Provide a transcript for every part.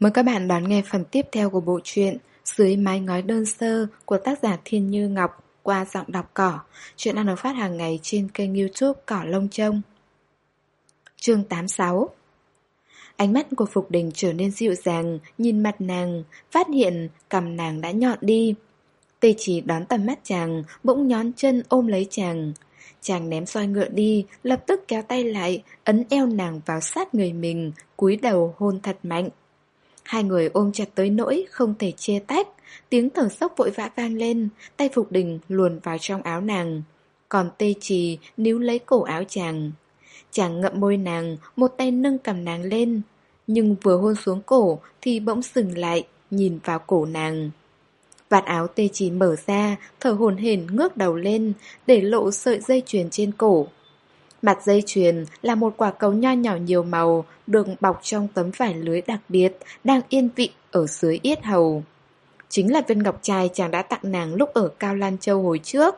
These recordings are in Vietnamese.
Mời các bạn đón nghe phần tiếp theo của bộ truyện Dưới mái ngói đơn sơ của tác giả Thiên Như Ngọc qua giọng đọc cỏ. Chuyện đang được phát hàng ngày trên kênh youtube Cỏ Lông Trông. Chương 86 Ánh mắt của Phục Đình trở nên dịu dàng, nhìn mặt nàng, phát hiện cầm nàng đã nhọn đi. Tê chỉ đón tầm mắt chàng, bỗng nhón chân ôm lấy chàng. Chàng ném soi ngựa đi, lập tức kéo tay lại, ấn eo nàng vào sát người mình, cúi đầu hôn thật mạnh. Hai người ôm chặt tới nỗi không thể chia tách, tiếng thở sốc vội vã vang lên, tay Phục Đình luồn vào trong áo nàng. Còn tê trì níu lấy cổ áo chàng. Chàng ngậm môi nàng, một tay nâng cầm nàng lên. Nhưng vừa hôn xuống cổ thì bỗng dừng lại, nhìn vào cổ nàng. Vạt áo tê chỉ mở ra, thở hồn hển ngước đầu lên, để lộ sợi dây chuyền trên cổ. Mặt dây chuyền là một quả cầu nho nhỏ nhiều màu, được bọc trong tấm vải lưới đặc biệt, đang yên vị ở dưới yết hầu. Chính là viên ngọc trai chàng đã tặng nàng lúc ở Cao Lan Châu hồi trước.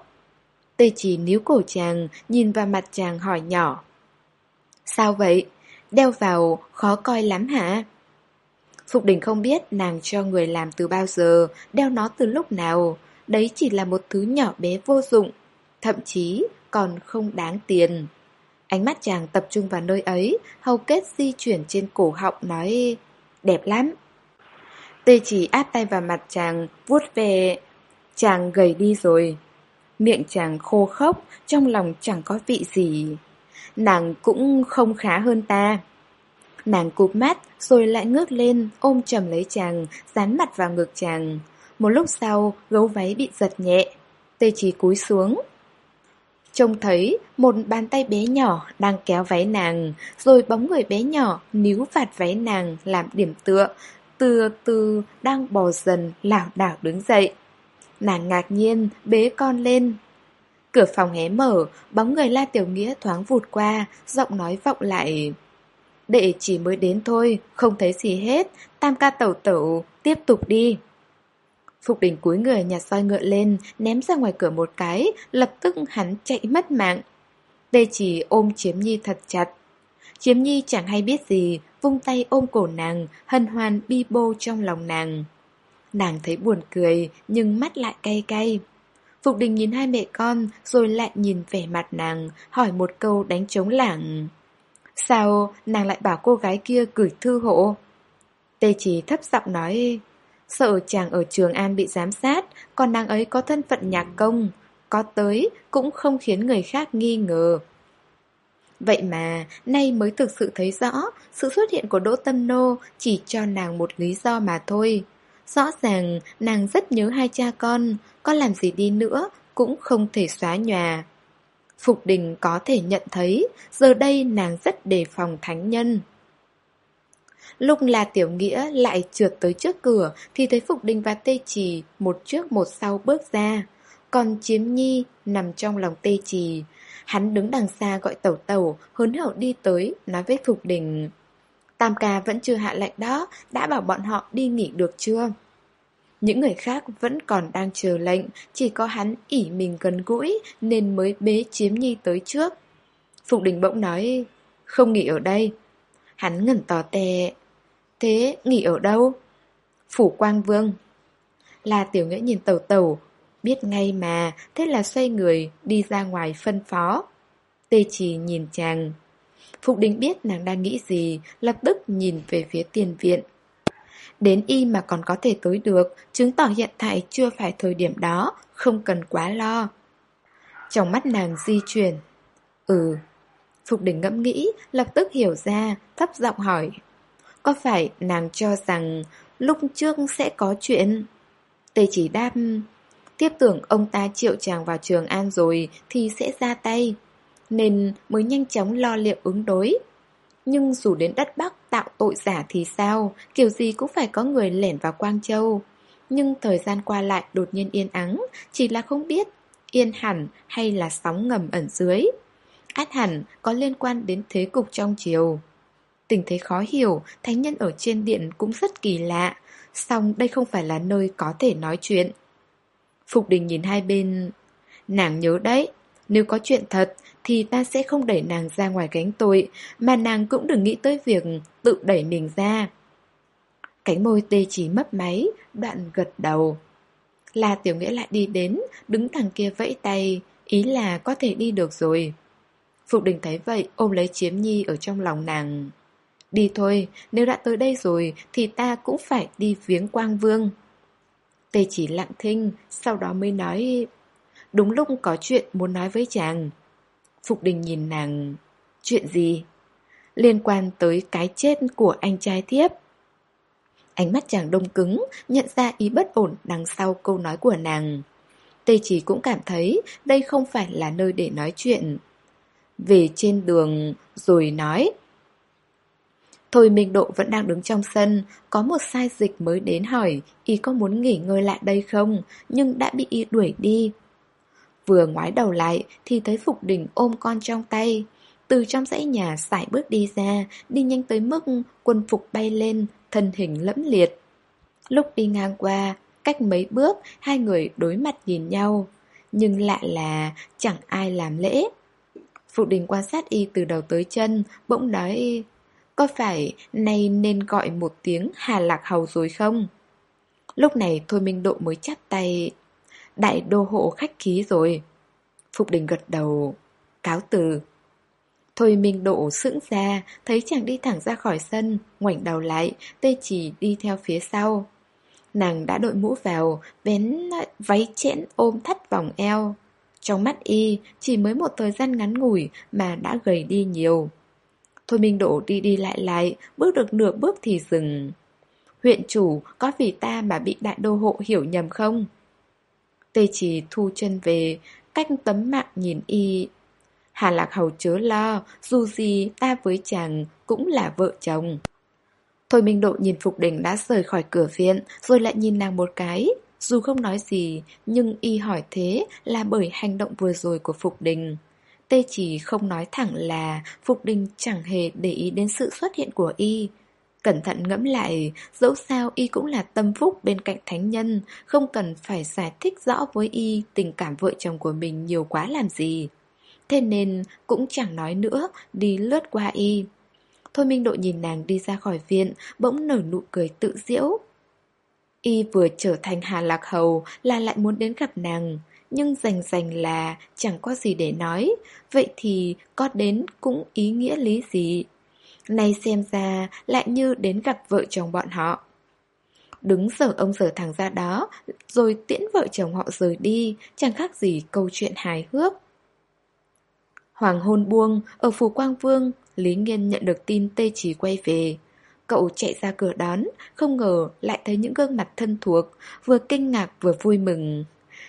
Tê chỉ níu cổ chàng, nhìn vào mặt chàng hỏi nhỏ. Sao vậy? Đeo vào khó coi lắm hả? Phục đình không biết nàng cho người làm từ bao giờ, đeo nó từ lúc nào. Đấy chỉ là một thứ nhỏ bé vô dụng, thậm chí còn không đáng tiền. Ánh mắt chàng tập trung vào nơi ấy, hầu kết di chuyển trên cổ họng nói đẹp lắm. Tê chỉ áp tay vào mặt chàng, vuốt về. Chàng gầy đi rồi. Miệng chàng khô khốc, trong lòng chẳng có vị gì. Nàng cũng không khá hơn ta. Nàng cụp mắt, rồi lại ngước lên, ôm chầm lấy chàng, dán mặt vào ngực chàng. Một lúc sau, gấu váy bị giật nhẹ. Tê chỉ cúi xuống. Trông thấy một bàn tay bé nhỏ đang kéo váy nàng, rồi bóng người bé nhỏ níu vạt váy nàng làm điểm tựa, từ từ đang bò dần lảo đảo đứng dậy. Nàng ngạc nhiên bế con lên. Cửa phòng hé mở, bóng người La Tiểu Nghĩa thoáng vụt qua, giọng nói vọng lại. Đệ chỉ mới đến thôi, không thấy gì hết, tam ca tẩu tẩu, tiếp tục đi. Phục Đình cúi người nhặt soi ngựa lên, ném ra ngoài cửa một cái, lập tức hắn chạy mất mạng. Tê chỉ ôm Chiếm Nhi thật chặt. Chiếm Nhi chẳng hay biết gì, vung tay ôm cổ nàng, hân hoan bi bô trong lòng nàng. Nàng thấy buồn cười, nhưng mắt lại cay cay. Phục đình nhìn hai mẹ con, rồi lại nhìn vẻ mặt nàng, hỏi một câu đánh trống lảng. Sao nàng lại bảo cô gái kia gửi thư hộ? Tê chỉ thấp giọng nói, sợ chàng ở Trường An bị giám sát, còn nàng ấy có thân phận nhạc công, có tới cũng không khiến người khác nghi ngờ. Vậy mà, nay mới thực sự thấy rõ, sự xuất hiện của Đỗ Tâm Nô chỉ cho nàng một lý do mà thôi. Rõ ràng, nàng rất nhớ hai cha con, có làm gì đi nữa, cũng không thể xóa nhòa. Phục đình có thể nhận thấy, giờ đây nàng rất đề phòng thánh nhân. Lúc là tiểu nghĩa lại trượt tới trước cửa thì thấy Phục Đình và Tê Trì một trước một sau bước ra. Còn Chiếm Nhi nằm trong lòng Tê Trì. Hắn đứng đằng xa gọi tẩu tẩu, hớn hở đi tới, nói với Phục Đình. Tam ca vẫn chưa hạ lệnh đó, đã bảo bọn họ đi nghỉ được chưa? Những người khác vẫn còn đang chờ lệnh, chỉ có hắn ỉ mình gần gũi nên mới bế Chiếm Nhi tới trước. Phục Đình bỗng nói, không nghỉ ở đây. Hắn ngẩn tò te, Thế nghỉ ở đâu? Phủ Quang Vương. Là tiểu nghĩa nhìn tàu tàu Biết ngay mà Thế là xoay người đi ra ngoài phân phó. Tê chỉ nhìn chàng. Phục đình biết nàng đang nghĩ gì Lập tức nhìn về phía tiền viện. Đến y mà còn có thể tới được Chứng tỏ hiện tại chưa phải thời điểm đó Không cần quá lo. Trong mắt nàng di chuyển. Ừ Phục đình ngẫm nghĩ, Lập tức hiểu ra, Thấp giọng hỏi. Có phải nàng cho rằng lúc trước sẽ có chuyện? Tê chỉ đáp, Tiếp tưởng ông ta triệu chàng vào trường an rồi thì sẽ ra tay, Nên mới nhanh chóng lo liệu ứng đối. Nhưng dù đến đất Bắc tạo tội giả thì sao? Kiểu gì cũng phải có người lẻn vào Quang Châu. Nhưng thời gian qua lại đột nhiên yên ắng, Chỉ là không biết Yên hẳn hay là sóng ngầm ẩn dưới. Át hẳn có liên quan đến thế cục trong chiều Tình thế khó hiểu, thánh nhân ở trên điện cũng rất kỳ lạ, song đây không phải là nơi có thể nói chuyện. Phục đình nhìn hai bên, nàng nhớ đấy, nếu có chuyện thật thì ta sẽ không đẩy nàng ra ngoài gánh tội, mà nàng cũng đừng nghĩ tới việc tự đẩy mình ra. Cánh môi tê chỉ mấp máy, đoạn gật đầu. La Tiểu Nghĩa lại đi đến, đứng thằng kia vẫy tay, ý là có thể đi được rồi. Phục đình thấy vậy, ôm lấy chiếm nhi ở trong lòng nàng. Đi thôi, nếu đã tới đây rồi thì ta cũng phải đi viếng quang vương. Tê chỉ lặng thinh, sau đó mới nói Đúng lúc có chuyện muốn nói với chàng Phục đình nhìn nàng Chuyện gì? Liên quan tới cái chết của anh trai thiếp Ánh mắt chàng đông cứng Nhận ra ý bất ổn đằng sau câu nói của nàng Tê chỉ cũng cảm thấy Đây không phải là nơi để nói chuyện về trên đường Rồi nói Thôi Minh Độ vẫn đang đứng trong sân, có một sai dịch mới đến hỏi y có muốn nghỉ ngơi lại đây không, nhưng đã bị y đuổi đi. Vừa ngoái đầu lại thì thấy Phục Đình ôm con trong tay. Từ trong dãy nhà sải bước đi ra, đi nhanh tới mức quân phục bay lên, thân hình lẫm liệt. Lúc đi ngang qua, cách mấy bước, hai người đối mặt nhìn nhau. Nhưng lạ là chẳng ai làm lễ. Phụ Đình quan sát y từ đầu tới chân, bỗng nói... Có phải nay nên gọi một tiếng Hà Lạc Hầu rồi không? Lúc này Thôi Minh Độ mới chắp tay Đại đô hộ khách khí rồi. Phục đình gật đầu Cáo từ. Thôi Minh Độ sững ra Thấy chàng đi thẳng ra khỏi sân Ngoảnh đầu lại Tê chỉ đi theo phía sau. Nàng đã đội mũ vào Vén váy chẽn ôm thắt vòng eo. Trong mắt y Chỉ mới một thời gian ngắn ngủi Mà đã gầy đi nhiều Thôi Minh Độ đi đi lại lại, bước được nửa bước thì dừng. Huyện chủ, có vì ta mà bị đại đô hộ hiểu nhầm không? Tê chỉ thu chân về, cách tấm mạng nhìn y. Hà Lạc Hầu chớ lo, dù gì ta với chàng cũng là vợ chồng. Thôi Minh Độ nhìn Phục Đình đã rời khỏi cửa viện, rồi lại nhìn nàng một cái. Dù không nói gì, nhưng y hỏi thế là bởi hành động vừa rồi của Phục Đình. Tê chỉ không nói thẳng là Phục Đình chẳng hề để ý đến sự xuất hiện của y. Cẩn thận ngẫm lại, dẫu sao y cũng là tâm phúc bên cạnh thánh nhân, không cần phải giải thích rõ với y tình cảm vợ chồng của mình nhiều quá làm gì. Thế nên cũng chẳng nói nữa, đi lướt qua y. Thôi Minh Độ nhìn nàng đi ra khỏi viện, bỗng nở nụ cười tự diễu. Y vừa trở thành Hà Lạc Hầu là lại muốn đến gặp nàng nhưng rành rành là chẳng có gì để nói, vậy thì có đến cũng ý nghĩa lý gì. Nay xem ra lại như đến gặp vợ chồng bọn họ. Đứng sở ông sở thằng ra đó, rồi tiễn vợ chồng họ rời đi, chẳng khác gì câu chuyện hài hước. Hoàng hôn buông, ở phủ Quang Vương, Lý Nghiên nhận được tin tê chỉ quay về. Cậu chạy ra cửa đón, không ngờ lại thấy những gương mặt thân thuộc, vừa kinh ngạc vừa vui mừng.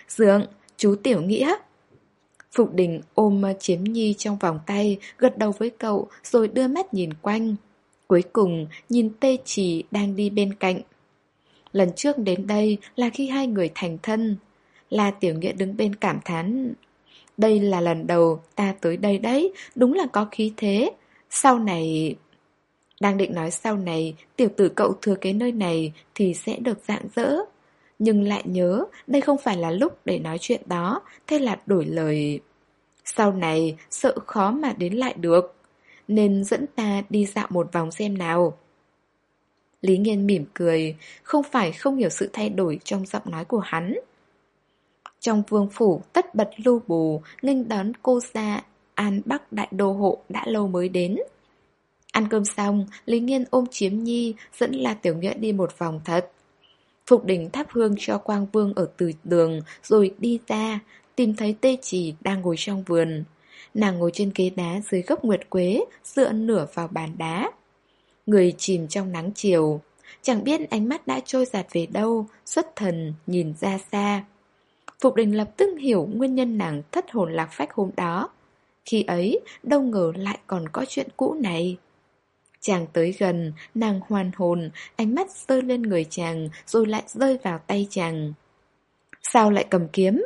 Dượng, Chú Tiểu Nghĩa. Phục đình ôm chiếm nhi trong vòng tay Gật đầu với cậu Rồi đưa mắt nhìn quanh. Cuối cùng nhìn tê chỉ đang đi bên cạnh. Lần trước đến đây là khi hai người thành thân. La Tiểu Nghĩa đứng bên cảm thán. Đây là lần đầu ta tới đây đấy Đúng là có khí thế. Sau này... Đang định nói sau này Tiểu tử cậu thừa cái nơi này Thì sẽ được dạng dỡ nhưng lại nhớ đây không phải là lúc để nói chuyện đó, thế là đổi lời. Sau này sợ khó mà đến lại được, nên dẫn ta đi dạo một vòng xem nào. Lý Nghiên mỉm cười, không phải không hiểu sự thay đổi trong giọng nói của hắn. Trong vương phủ tất bật lưu bù, nghênh đón cô gia An Bắc Đại Đô Hộ đã lâu mới đến. Ăn cơm xong, Lý Nghiên ôm Chiếm Nhi dẫn La Tiểu Nghĩa đi một vòng thật. Phục đỉnh thắp hương cho Quang Vương ở từ đường rồi đi ra, tìm thấy tê chỉ đang ngồi trong vườn. Nàng ngồi trên ghế đá dưới gốc nguyệt quế, dựa nửa vào bàn đá. Người chìm trong nắng chiều, chẳng biết ánh mắt đã trôi giạt về đâu, xuất thần, nhìn ra xa. Phục đình lập tức hiểu nguyên nhân nàng thất hồn lạc phách hôm đó. Khi ấy, đâu ngờ lại còn có chuyện cũ này. Chàng tới gần, nàng hoàn hồn, ánh mắt rơi lên người chàng rồi lại rơi vào tay chàng. Sao lại cầm kiếm?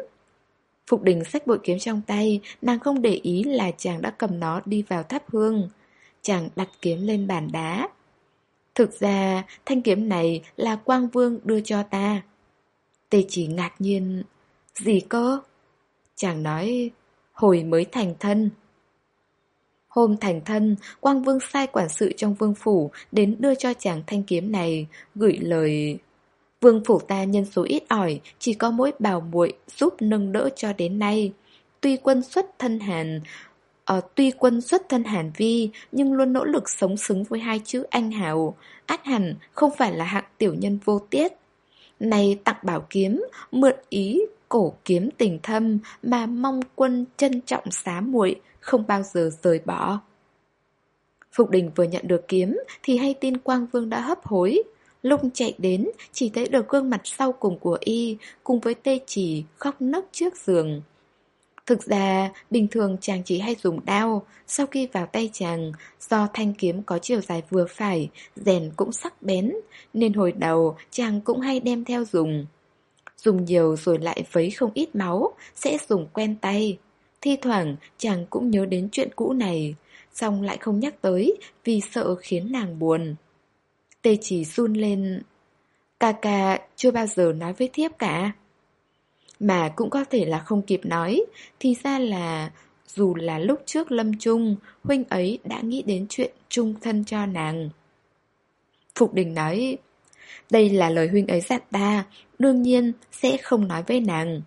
Phục đình xách bội kiếm trong tay, nàng không để ý là chàng đã cầm nó đi vào tháp hương. Chàng đặt kiếm lên bàn đá. Thực ra, thanh kiếm này là Quang Vương đưa cho ta. Tê chỉ ngạc nhiên. Gì cơ? Chàng nói, hồi mới thành thân. Hôm thành thân, Quang Vương sai quản sự trong vương phủ đến đưa cho chàng thanh kiếm này, gửi lời... Vương phủ ta nhân số ít ỏi, chỉ có mỗi bào muội giúp nâng đỡ cho đến nay. Tuy quân xuất thân hàn, uh, tuy quân xuất thân hàn vi, nhưng luôn nỗ lực sống xứng với hai chữ anh hào. Át hẳn không phải là hạng tiểu nhân vô tiết. Này tặng bảo kiếm, mượn ý cổ kiếm tình thâm mà mong quân trân trọng xá muội không bao giờ rời bỏ. Phục đình vừa nhận được kiếm thì hay tin Quang Vương đã hấp hối. Lúc chạy đến chỉ thấy được gương mặt sau cùng của y cùng với tê chỉ khóc nấc trước giường. Thực ra, bình thường chàng chỉ hay dùng đao, sau khi vào tay chàng, do thanh kiếm có chiều dài vừa phải, rèn cũng sắc bén, nên hồi đầu chàng cũng hay đem theo dùng. Dùng nhiều rồi lại vấy không ít máu, sẽ dùng quen tay. Thi thoảng chàng cũng nhớ đến chuyện cũ này, xong lại không nhắc tới vì sợ khiến nàng buồn. Tê chỉ run lên. Ca ca chưa bao giờ nói với thiếp cả. Mà cũng có thể là không kịp nói, thì ra là dù là lúc trước lâm chung, huynh ấy đã nghĩ đến chuyện chung thân cho nàng. Phục đình nói, đây là lời huynh ấy dặn ta, đương nhiên sẽ không nói với nàng.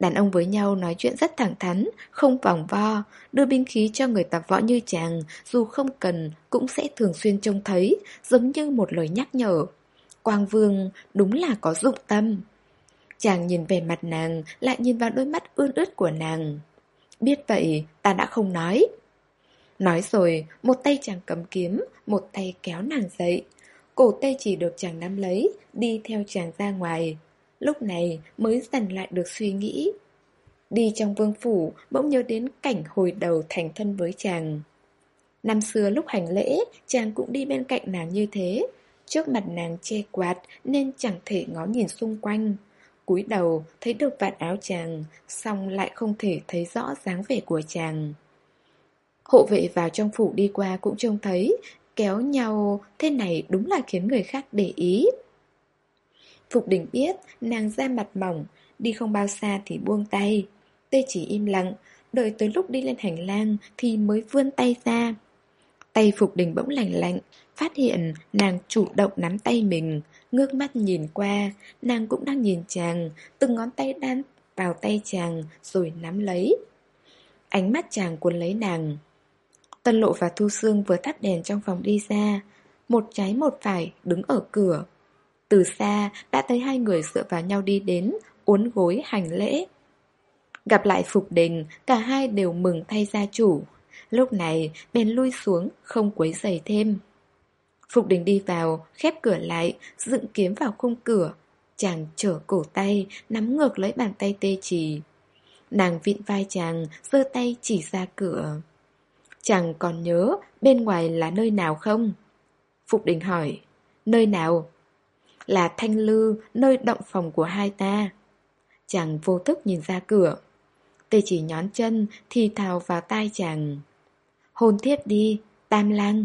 Đàn ông với nhau nói chuyện rất thẳng thắn, không vòng vo, đưa binh khí cho người tập võ như chàng, dù không cần cũng sẽ thường xuyên trông thấy, giống như một lời nhắc nhở. Quang Vương đúng là có dụng tâm. Chàng nhìn về mặt nàng, lại nhìn vào đôi mắt ươn ướt của nàng. Biết vậy, ta đã không nói. Nói rồi, một tay chàng cầm kiếm, một tay kéo nàng dậy. Cổ tay chỉ được chàng nắm lấy, đi theo chàng ra ngoài. Lúc này mới dần lại được suy nghĩ. Đi trong vương phủ, bỗng nhớ đến cảnh hồi đầu thành thân với chàng. Năm xưa lúc hành lễ, chàng cũng đi bên cạnh nàng như thế. Trước mặt nàng che quạt nên chẳng thể ngó nhìn xung quanh cúi đầu thấy được vạt áo chàng, xong lại không thể thấy rõ dáng vẻ của chàng. Hộ vệ vào trong phủ đi qua cũng trông thấy, kéo nhau thế này đúng là khiến người khác để ý. Phục đình biết nàng ra mặt mỏng, đi không bao xa thì buông tay. Tê chỉ im lặng, đợi tới lúc đi lên hành lang thì mới vươn tay ra. Tay Phục đình bỗng lạnh lạnh, phát hiện nàng chủ động nắm tay mình, Ngước mắt nhìn qua, nàng cũng đang nhìn chàng, từng ngón tay đan vào tay chàng rồi nắm lấy. Ánh mắt chàng cuốn lấy nàng. Tân lộ và Thu Sương vừa tắt đèn trong phòng đi ra, một trái một phải đứng ở cửa. Từ xa đã thấy hai người dựa vào nhau đi đến, uốn gối hành lễ. Gặp lại Phục Đình, cả hai đều mừng thay gia chủ. Lúc này, bèn lui xuống, không quấy giày thêm. Phục đình đi vào, khép cửa lại, dựng kiếm vào khung cửa. Chàng trở cổ tay, nắm ngược lấy bàn tay tê trì. Nàng vịn vai chàng, giơ tay chỉ ra cửa. Chàng còn nhớ bên ngoài là nơi nào không? Phục đình hỏi. Nơi nào? Là thanh lư, nơi động phòng của hai ta. Chàng vô thức nhìn ra cửa. Tê chỉ nhón chân, thì thào vào tai chàng. Hôn thiếp đi, tam lang.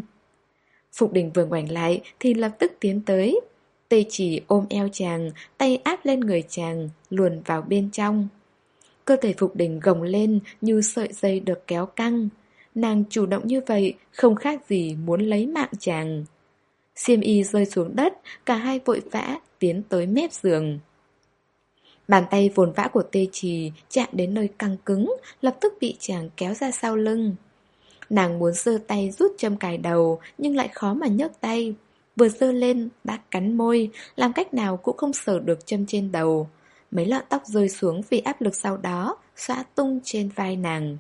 Phục đình vừa ngoảnh lại thì lập tức tiến tới. Tê chỉ ôm eo chàng, tay áp lên người chàng, luồn vào bên trong. Cơ thể Phục đình gồng lên như sợi dây được kéo căng. Nàng chủ động như vậy, không khác gì muốn lấy mạng chàng. Xiêm y rơi xuống đất, cả hai vội vã tiến tới mép giường. Bàn tay vồn vã của tê trì chạm đến nơi căng cứng, lập tức bị chàng kéo ra sau lưng. Nàng muốn giơ tay rút châm cài đầu Nhưng lại khó mà nhấc tay Vừa giơ lên đã cắn môi Làm cách nào cũng không sờ được châm trên đầu Mấy lọn tóc rơi xuống vì áp lực sau đó Xóa tung trên vai nàng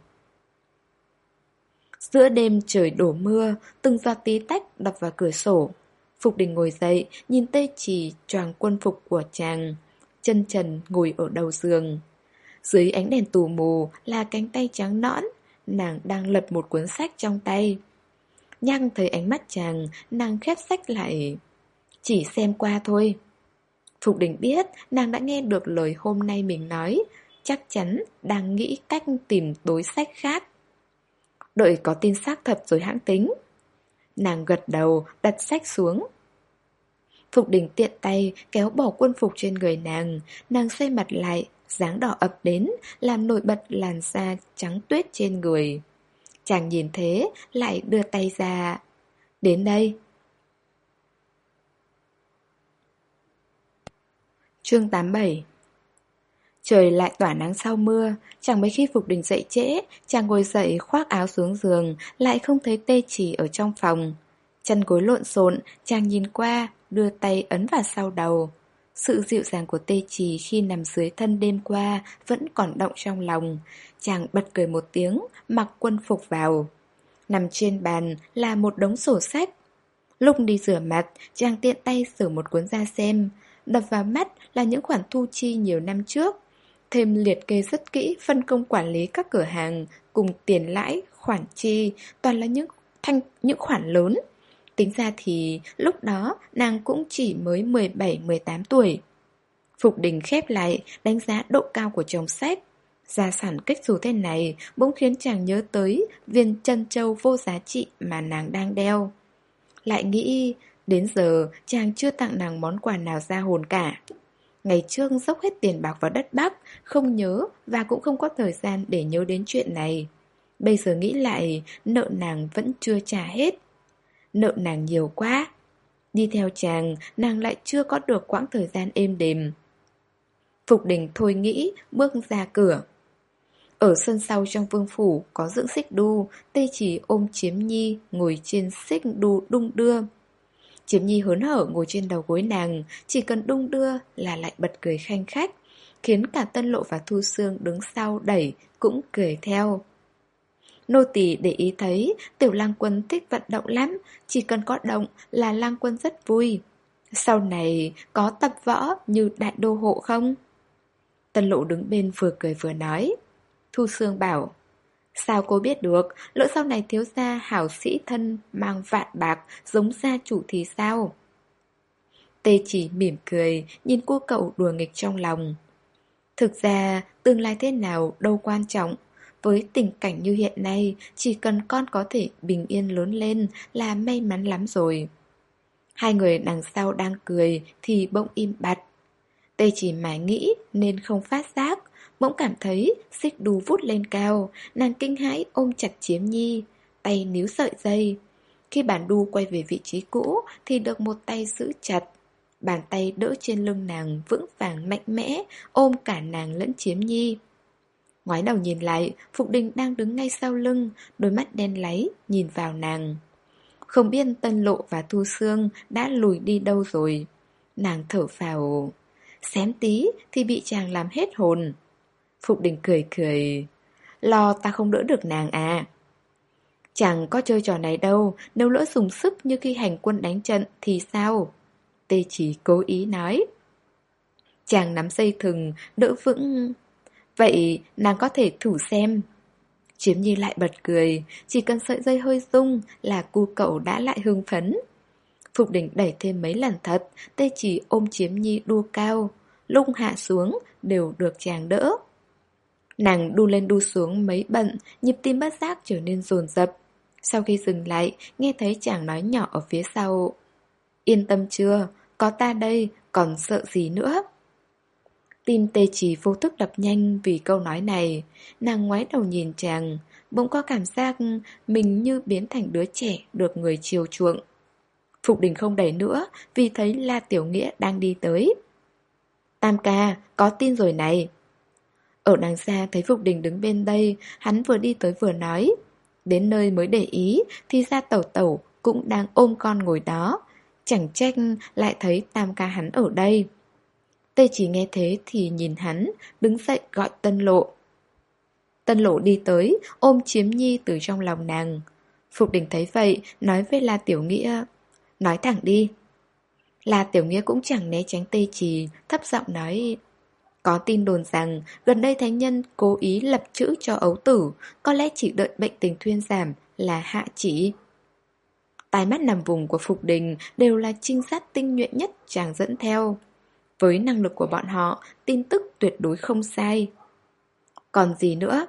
Giữa đêm trời đổ mưa, Từng giọt tí tách đập vào cửa sổ. Phục đình ngồi dậy, Nhìn tê chỉ choàng quân phục của chàng, Chân trần ngồi ở đầu giường. Dưới ánh đèn tù mù là cánh tay trắng nõn, Nàng đang lật một cuốn sách trong tay. Nhăng thấy ánh mắt chàng, Nàng khép sách lại. Chỉ xem qua thôi. Phục đình biết nàng đã nghe được lời hôm nay mình nói, Chắc chắn đang nghĩ cách tìm đối sách khác. Đợi có tin xác thật rồi hãng tính Nàng gật đầu đặt sách xuống Phục đình tiện tay kéo bỏ quân phục trên người nàng Nàng xoay mặt lại dáng đỏ ập đến, làm nổi bật làn da trắng tuyết trên người. Chàng nhìn thế, lại đưa tay ra. Đến đây. Chương 87 Trời lại tỏa nắng sau mưa, chẳng mấy khi Phục Đình dậy trễ, chàng ngồi dậy khoác áo xuống giường, lại không thấy tê chỉ ở trong phòng. Chân gối lộn xộn, chàng nhìn qua, đưa tay ấn vào sau đầu. Sự dịu dàng của tê trì khi nằm dưới thân đêm qua vẫn còn động trong lòng. Chàng bật cười một tiếng, mặc quân phục vào. Nằm trên bàn là một đống sổ sách. Lúc đi rửa mặt, chàng tiện tay sửa một cuốn ra xem. Đập vào mắt là những khoản thu chi nhiều năm trước. Thêm liệt kê rất kỹ phân công quản lý các cửa hàng cùng tiền lãi, khoản chi, toàn là những thanh những khoản lớn. Tính ra thì lúc đó nàng cũng chỉ mới 17-18 tuổi. Phục đình khép lại, đánh giá độ cao của chồng sách. Gia sản kích dù thế này bỗng khiến chàng nhớ tới viên chân châu vô giá trị mà nàng đang đeo. Lại nghĩ, đến giờ chàng chưa tặng nàng món quà nào ra hồn cả. Ngày trước dốc hết tiền bạc vào đất Bắc, không nhớ và cũng không có thời gian để nhớ đến chuyện này. Bây giờ nghĩ lại, nợ nàng vẫn chưa trả hết nợ nàng nhiều quá. Đi theo chàng, nàng lại chưa có được quãng thời gian êm đềm. Phục đình thôi nghĩ, bước ra cửa. Ở sân sau trong vương phủ có dưỡng xích đu, tê chỉ ôm chiếm nhi ngồi trên xích đu đung đưa. Chiếm nhi hớn hở ngồi trên đầu gối nàng, chỉ cần đung đưa là lại bật cười khanh khách, khiến cả tân lộ và thu xương đứng sau đẩy cũng cười theo. Nô tỳ để ý thấy tiểu lang quân thích vận động lắm, chỉ cần có động là lang quân rất vui. Sau này có tập võ như đại đô hộ không? Tân lộ đứng bên vừa cười vừa nói. Thu Sương bảo, sao cô biết được, lỡ sau này thiếu gia hảo sĩ thân mang vạn bạc giống gia chủ thì sao? Tê chỉ mỉm cười, nhìn cô cậu đùa nghịch trong lòng. Thực ra, tương lai thế nào đâu quan trọng, với tình cảnh như hiện nay, chỉ cần con có thể bình yên lớn lên là may mắn lắm rồi. Hai người đằng sau đang cười thì bỗng im bặt. Tê chỉ mãi nghĩ nên không phát giác, bỗng cảm thấy xích đu vút lên cao, nàng kinh hãi ôm chặt chiếm nhi, tay níu sợi dây. Khi bản đu quay về vị trí cũ thì được một tay giữ chặt. Bàn tay đỡ trên lưng nàng vững vàng mạnh mẽ, ôm cả nàng lẫn chiếm nhi. Ngoái đầu nhìn lại, Phục Đình đang đứng ngay sau lưng, đôi mắt đen láy, nhìn vào nàng. Không biết Tân Lộ và Thu Sương đã lùi đi đâu rồi. Nàng thở phào, xém tí thì bị chàng làm hết hồn. Phục Đình cười cười, lo ta không đỡ được nàng à. Chẳng có chơi trò này đâu, nếu lỡ dùng sức như khi hành quân đánh trận thì sao? Tê chỉ cố ý nói. Chàng nắm dây thừng, đỡ vững Vậy nàng có thể thử xem Chiếm nhi lại bật cười Chỉ cần sợi dây hơi rung Là cu cậu đã lại hưng phấn Phục đỉnh đẩy thêm mấy lần thật Tê chỉ ôm chiếm nhi đua cao Lung hạ xuống Đều được chàng đỡ Nàng đu lên đu xuống mấy bận Nhịp tim bất giác trở nên dồn dập. Sau khi dừng lại Nghe thấy chàng nói nhỏ ở phía sau. Yên tâm chưa? Có ta đây còn sợ gì nữa? Tim tê chỉ vô thức đập nhanh vì câu nói này. Nàng ngoái đầu nhìn chàng Bỗng có cảm giác mình như biến thành đứa trẻ được người chiều chuộng. Phục đình không đẩy nữa Vì thấy La Tiểu Nghĩa đang đi tới. Tam ca, có tin rồi này ở đằng xa thấy Phục đình đứng bên đây Hắn vừa đi tới vừa nói Đến nơi mới để ý Thì ra tẩu tẩu cũng đang ôm con ngồi đó Chẳng trách lại thấy Tam ca hắn ở đây Tê chỉ nghe thế thì nhìn hắn, đứng dậy gọi tân lộ. Tân lộ đi tới, ôm chiếm nhi từ trong lòng nàng. Phục đình thấy vậy, nói với La Tiểu Nghĩa, nói thẳng đi. La Tiểu Nghĩa cũng chẳng né tránh tê trì, thấp giọng nói, có tin đồn rằng gần đây thánh nhân cố ý lập chữ cho ấu tử, có lẽ chỉ đợi bệnh tình thuyên giảm là hạ chỉ. Tài mắt nằm vùng của Phục Đình đều là trinh sát tinh nhuệ nhất chàng dẫn theo. Với năng lực của bọn họ, tin tức tuyệt đối không sai. Còn gì nữa?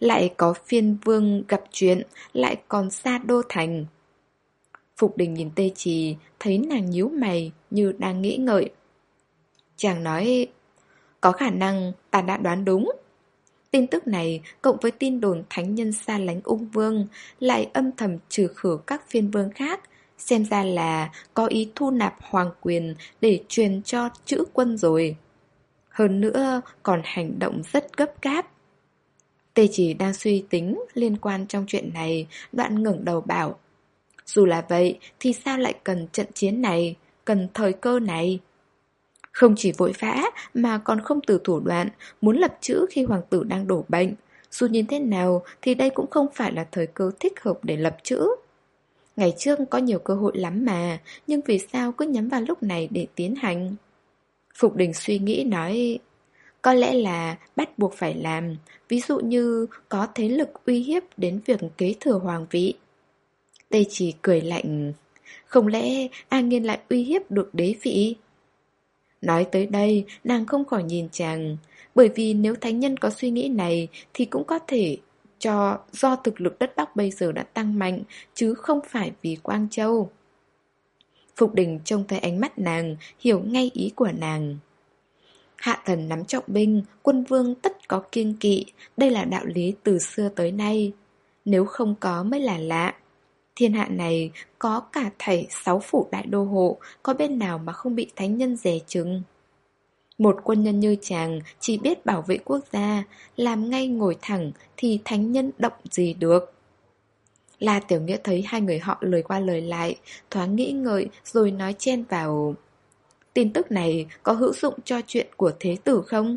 Lại có phiên vương gặp chuyện, lại còn xa đô thành. Phục đình nhìn tê trì, thấy nàng nhíu mày như đang nghĩ ngợi. Chàng nói, có khả năng ta đã đoán đúng. Tin tức này, cộng với tin đồn thánh nhân xa lánh ung vương, lại âm thầm trừ khử các phiên vương khác, xem ra là có ý thu nạp hoàng quyền để truyền cho chữ quân rồi. Hơn nữa, còn hành động rất gấp gáp. Tê chỉ đang suy tính liên quan trong chuyện này, đoạn ngẩng đầu bảo. Dù là vậy, thì sao lại cần trận chiến này, cần thời cơ này? Không chỉ vội vã, mà còn không từ thủ đoạn, Muốn lập chữ khi hoàng tử đang đổ bệnh. Dù nhìn thế nào, thì đây cũng không phải là thời cơ thích hợp để lập chữ. Ngày trước có nhiều cơ hội lắm mà, Nhưng vì sao cứ nhắm vào lúc này để tiến hành? Phục đình suy nghĩ nói, Có lẽ là bắt buộc phải làm, Ví dụ như có thế lực uy hiếp đến việc kế thừa hoàng vị. Tây chỉ cười lạnh, Không lẽ A Nghiên lại uy hiếp được đế vị? Nói tới đây, nàng không khỏi nhìn chàng. Bởi vì nếu thánh nhân có suy nghĩ này thì cũng có thể cho do thực lực đất Bắc bây giờ đã tăng mạnh, chứ không phải vì Quang Châu. Phục đình trông thấy ánh mắt nàng, hiểu ngay ý của nàng. Hạ thần nắm trọng binh, quân vương tất có kiên kỵ, đây là đạo lý từ xưa tới nay. Nếu không có mới là lạ. Thiên hạ này có cả thảy sáu phủ đại đô hộ, có bên nào mà không bị thánh nhân dè chừng. Một quân nhân như chàng chỉ biết bảo vệ quốc gia, làm ngay ngồi thẳng thì thánh nhân động gì được. La Tiểu Nghĩa thấy hai người họ lời qua lời lại, thoáng nghĩ ngợi rồi nói chen vào. Tin tức này có hữu dụng cho chuyện của thế tử không?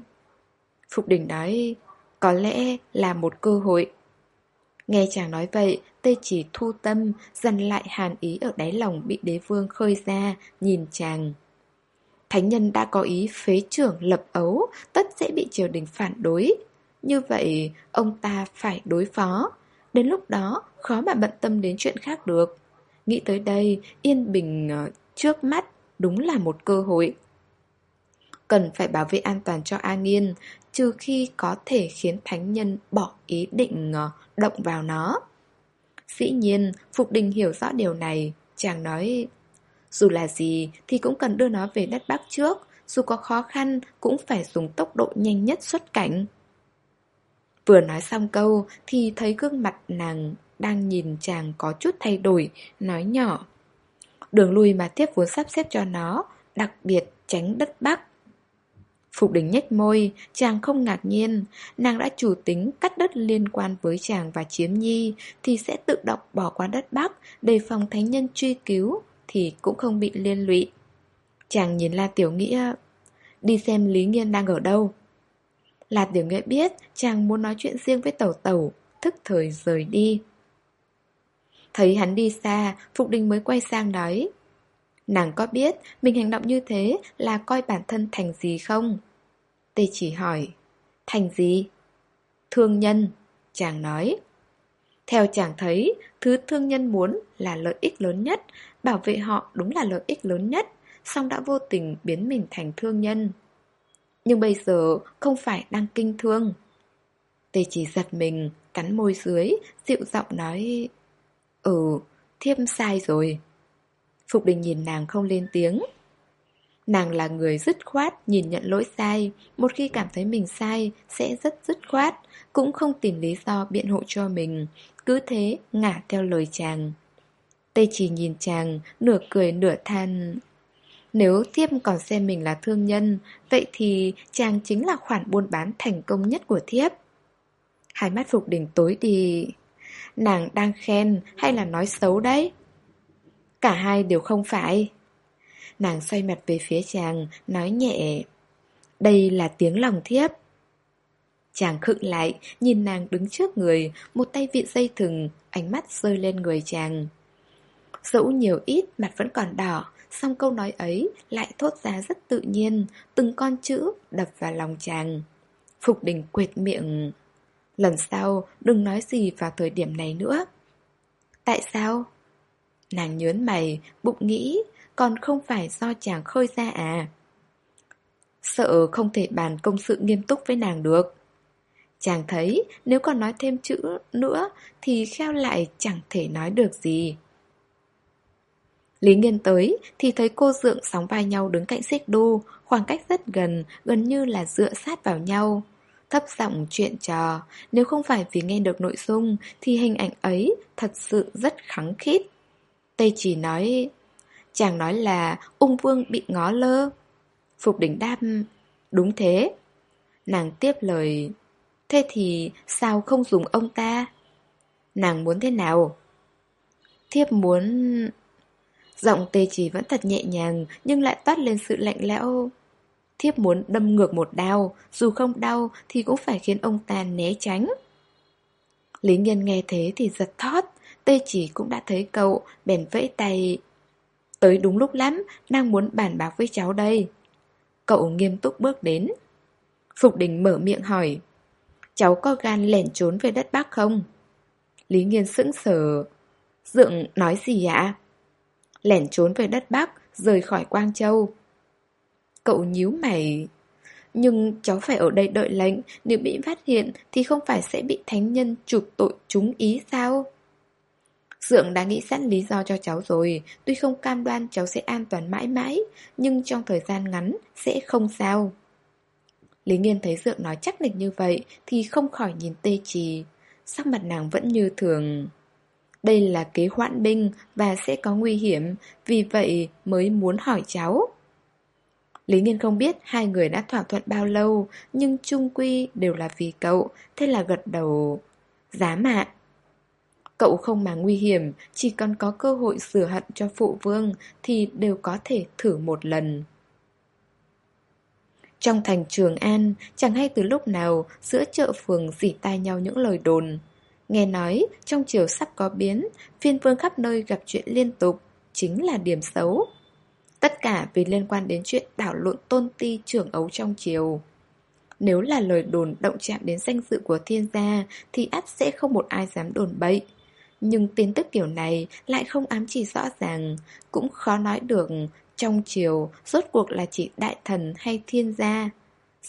Phục Đình nói, có lẽ là một cơ hội. Nghe chàng nói vậy, tê chỉ thu tâm, dần lại hàn ý ở đáy lòng bị đế vương khơi ra, nhìn chàng. Thánh nhân đã có ý phế trưởng lập ấu, tất sẽ bị triều đình phản đối. Như vậy, ông ta phải đối phó. Đến lúc đó, khó mà bận tâm đến chuyện khác được. Nghĩ tới đây, yên bình ờ, trước mắt đúng là một cơ hội. Cần phải bảo vệ an toàn cho An Yên, trừ khi có thể khiến thánh nhân bỏ ý định ờ, động vào nó. Dĩ nhiên, Phục Đình hiểu rõ điều này, chàng nói Dù là gì thì cũng cần đưa nó về đất Bắc trước, dù có khó khăn cũng phải dùng tốc độ nhanh nhất xuất cảnh. Vừa nói xong câu thì thấy gương mặt nàng đang nhìn chàng có chút thay đổi, nói nhỏ. Đường lui mà tiếp vốn sắp xếp cho nó, đặc biệt tránh đất Bắc. Phục đình nhếch môi, chàng không ngạc nhiên, nàng đã chủ tính cắt đất liên quan với chàng và chiếm nhi thì sẽ tự động bỏ qua đất Bắc, đề phòng thánh nhân truy cứu thì cũng không bị liên lụy. Chàng nhìn La Tiểu Nghĩa, đi xem Lý Nghiên đang ở đâu. La Tiểu Nghĩa biết chàng muốn nói chuyện riêng với Tẩu Tẩu, thức thời rời đi. Thấy hắn đi xa, Phục Đình mới quay sang nói Nàng có biết mình hành động như thế là coi bản thân thành gì không? Tê chỉ hỏi. Thành gì? Thương nhân, chàng nói. Theo chàng thấy, thứ thương nhân muốn là lợi ích lớn nhất Bảo vệ họ đúng là lợi ích lớn nhất song đã vô tình biến mình thành thương nhân. Nhưng bây giờ không phải đang kinh thương. Tê chỉ giật mình, cắn môi dưới, dịu giọng nói Ừ, thiếp sai rồi. Phục đình nhìn nàng không lên tiếng. Nàng là người dứt khoát nhìn nhận lỗi sai, Một khi cảm thấy mình sai Sẽ rất dứt khoát, Cũng không tìm lý do biện hộ cho mình, Cứ thế ngả theo lời chàng. Tây chỉ nhìn chàng, Nửa cười nửa than, Nếu thiếp còn xem mình là thương nhân, Vậy thì chàng chính là khoản buôn bán thành công nhất của thiếp. Hai mắt Phục đình tối đi. Nàng đang khen hay là nói xấu đấy? Cả hai đều không phải. Nàng xoay mặt về phía chàng, nói nhẹ. Đây là tiếng lòng thiếp. Chàng khựng lại, nhìn nàng đứng trước người, một tay viện dây thừng, ánh mắt rơi lên người chàng. Dẫu nhiều ít, mặt vẫn còn đỏ, song câu nói ấy lại thốt ra rất tự nhiên, từng con chữ đập vào lòng chàng. Phục đình quệt miệng. Lần sau, đừng nói gì vào thời điểm này nữa. Tại sao? Nàng nhớn mày, bụng nghĩ, còn không phải do chàng khơi ra à. Sợ không thể bàn công sự nghiêm túc với nàng được. Chàng thấy nếu còn nói thêm chữ nữa thì kheo lại chẳng thể nói được gì. Lý Nghiên tới thì thấy cô dượng sóng vai nhau đứng cạnh xích đu, khoảng cách rất gần, gần như là dựa sát vào nhau. thấp giọng chuyện trò. Nếu không phải vì nghe được nội dung, thì hình ảnh ấy thật sự rất khắng khít. Tây chỉ nói... Chàng nói là ung vương bị ngó lơ. Phục đỉnh đáp... Đúng thế. Nàng tiếp lời... Thế thì sao không dùng ông ta? Nàng muốn thế nào? Thiếp muốn... Giọng tê chỉ vẫn thật nhẹ nhàng nhưng lại toát lên sự lạnh lẽo. Thiếp muốn đâm ngược một đao, dù không đau thì cũng phải khiến ông ta né tránh. Lý Nhân nghe thế thì giật thót, tê chỉ cũng đã thấy cậu, bèn vẫy tay. Tới đúng lúc lắm, đang muốn bàn bạc với cháu đây. Cậu nghiêm túc bước đến. Phục đình mở miệng hỏi. Cháu có gan lẻn trốn về đất Bắc không? Lý Nghiên sững sờ. Dượng nói gì ạ? Lẻn trốn về đất Bắc, rời khỏi Quang Châu. Cậu nhíu mày. Nhưng cháu phải ở đây đợi lệnh, nếu bị phát hiện thì không phải sẽ bị thánh nhân trục tội chúng ý sao? Dượng đã nghĩ sẵn lý do cho cháu rồi, tuy không cam đoan cháu sẽ an toàn mãi mãi, nhưng trong thời gian ngắn sẽ không sao. Lý Nghiên thấy Dượng nói chắc nịch như vậy thì không khỏi nhìn tê trì. Sắc mặt nàng vẫn như thường. Đây là kế hoãn binh và sẽ có nguy hiểm, vì vậy mới muốn hỏi cháu. Lý Nghiên không biết hai người đã thỏa thuận bao lâu, nhưng chung quy đều là vì cậu, thế là gật đầu. Dám ạ. Cậu không mà nguy hiểm, chỉ cần có cơ hội sửa hận cho phụ vương thì đều có thể thử một lần. Trong thành Trường An, chẳng hay từ lúc nào giữa chợ phường dỉ tai nhau những lời đồn. Nghe nói, trong chiều sắp có biến, phiên vương khắp nơi gặp chuyện liên tục, chính là điểm xấu. Tất cả vì liên quan đến chuyện đảo lộn tôn ti trưởng ấu trong chiều. Nếu là lời đồn động chạm đến danh dự của thiên gia thì ắt sẽ không một ai dám đồn bậy. Nhưng tin tức kiểu này lại không ám chỉ rõ ràng, cũng khó nói được trong chiều rốt cuộc là chỉ đại thần hay thiên gia.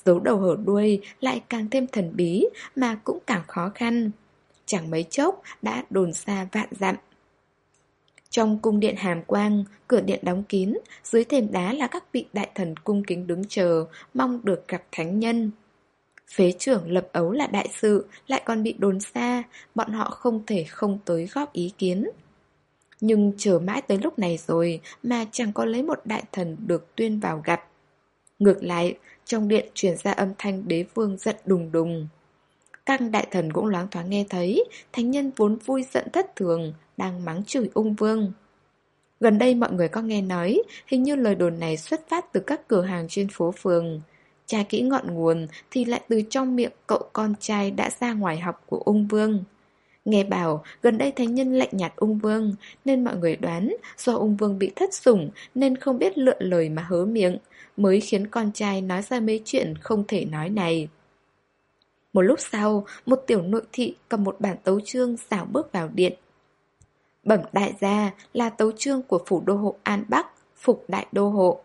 Giấu đầu hở đuôi lại càng thêm thần bí mà cũng càng khó khăn. Chẳng mấy chốc đã đồn xa vạn dặm. Trong cung điện hàm quang, cửa điện đóng kín, dưới thềm đá là các vị đại thần cung kính đứng chờ, mong được gặp thánh nhân. Phế trưởng lập ấu là đại sự, lại còn bị đồn xa, bọn họ không thể không tới góp ý kiến. Nhưng chờ mãi tới lúc này rồi mà chẳng có lấy một đại thần được tuyên vào gặp. Ngược lại, trong điện truyền ra âm thanh đế vương giận đùng đùng. Các đại thần cũng loáng thoáng nghe thấy, thánh nhân vốn vui giận thất thường, đang mắng chửi ung vương. Gần đây mọi người có nghe nói, hình như lời đồn này xuất phát từ các cửa hàng trên phố phường. Tra kỹ ngọn nguồn thì lại từ trong miệng cậu con trai đã ra ngoài học của ung vương. Nghe bảo, gần đây thánh nhân lạnh nhạt ung vương, Nên mọi người đoán do ung vương bị thất sủng Nên không biết lựa lời mà hớ miệng, Mới khiến con trai nói ra mấy chuyện không thể nói này. Một lúc sau, Một tiểu nội thị cầm một bản tấu chương xảo bước vào điện. Bẩm đại gia là tấu chương của phủ đô hộ An Bắc, Phục đại đô hộ.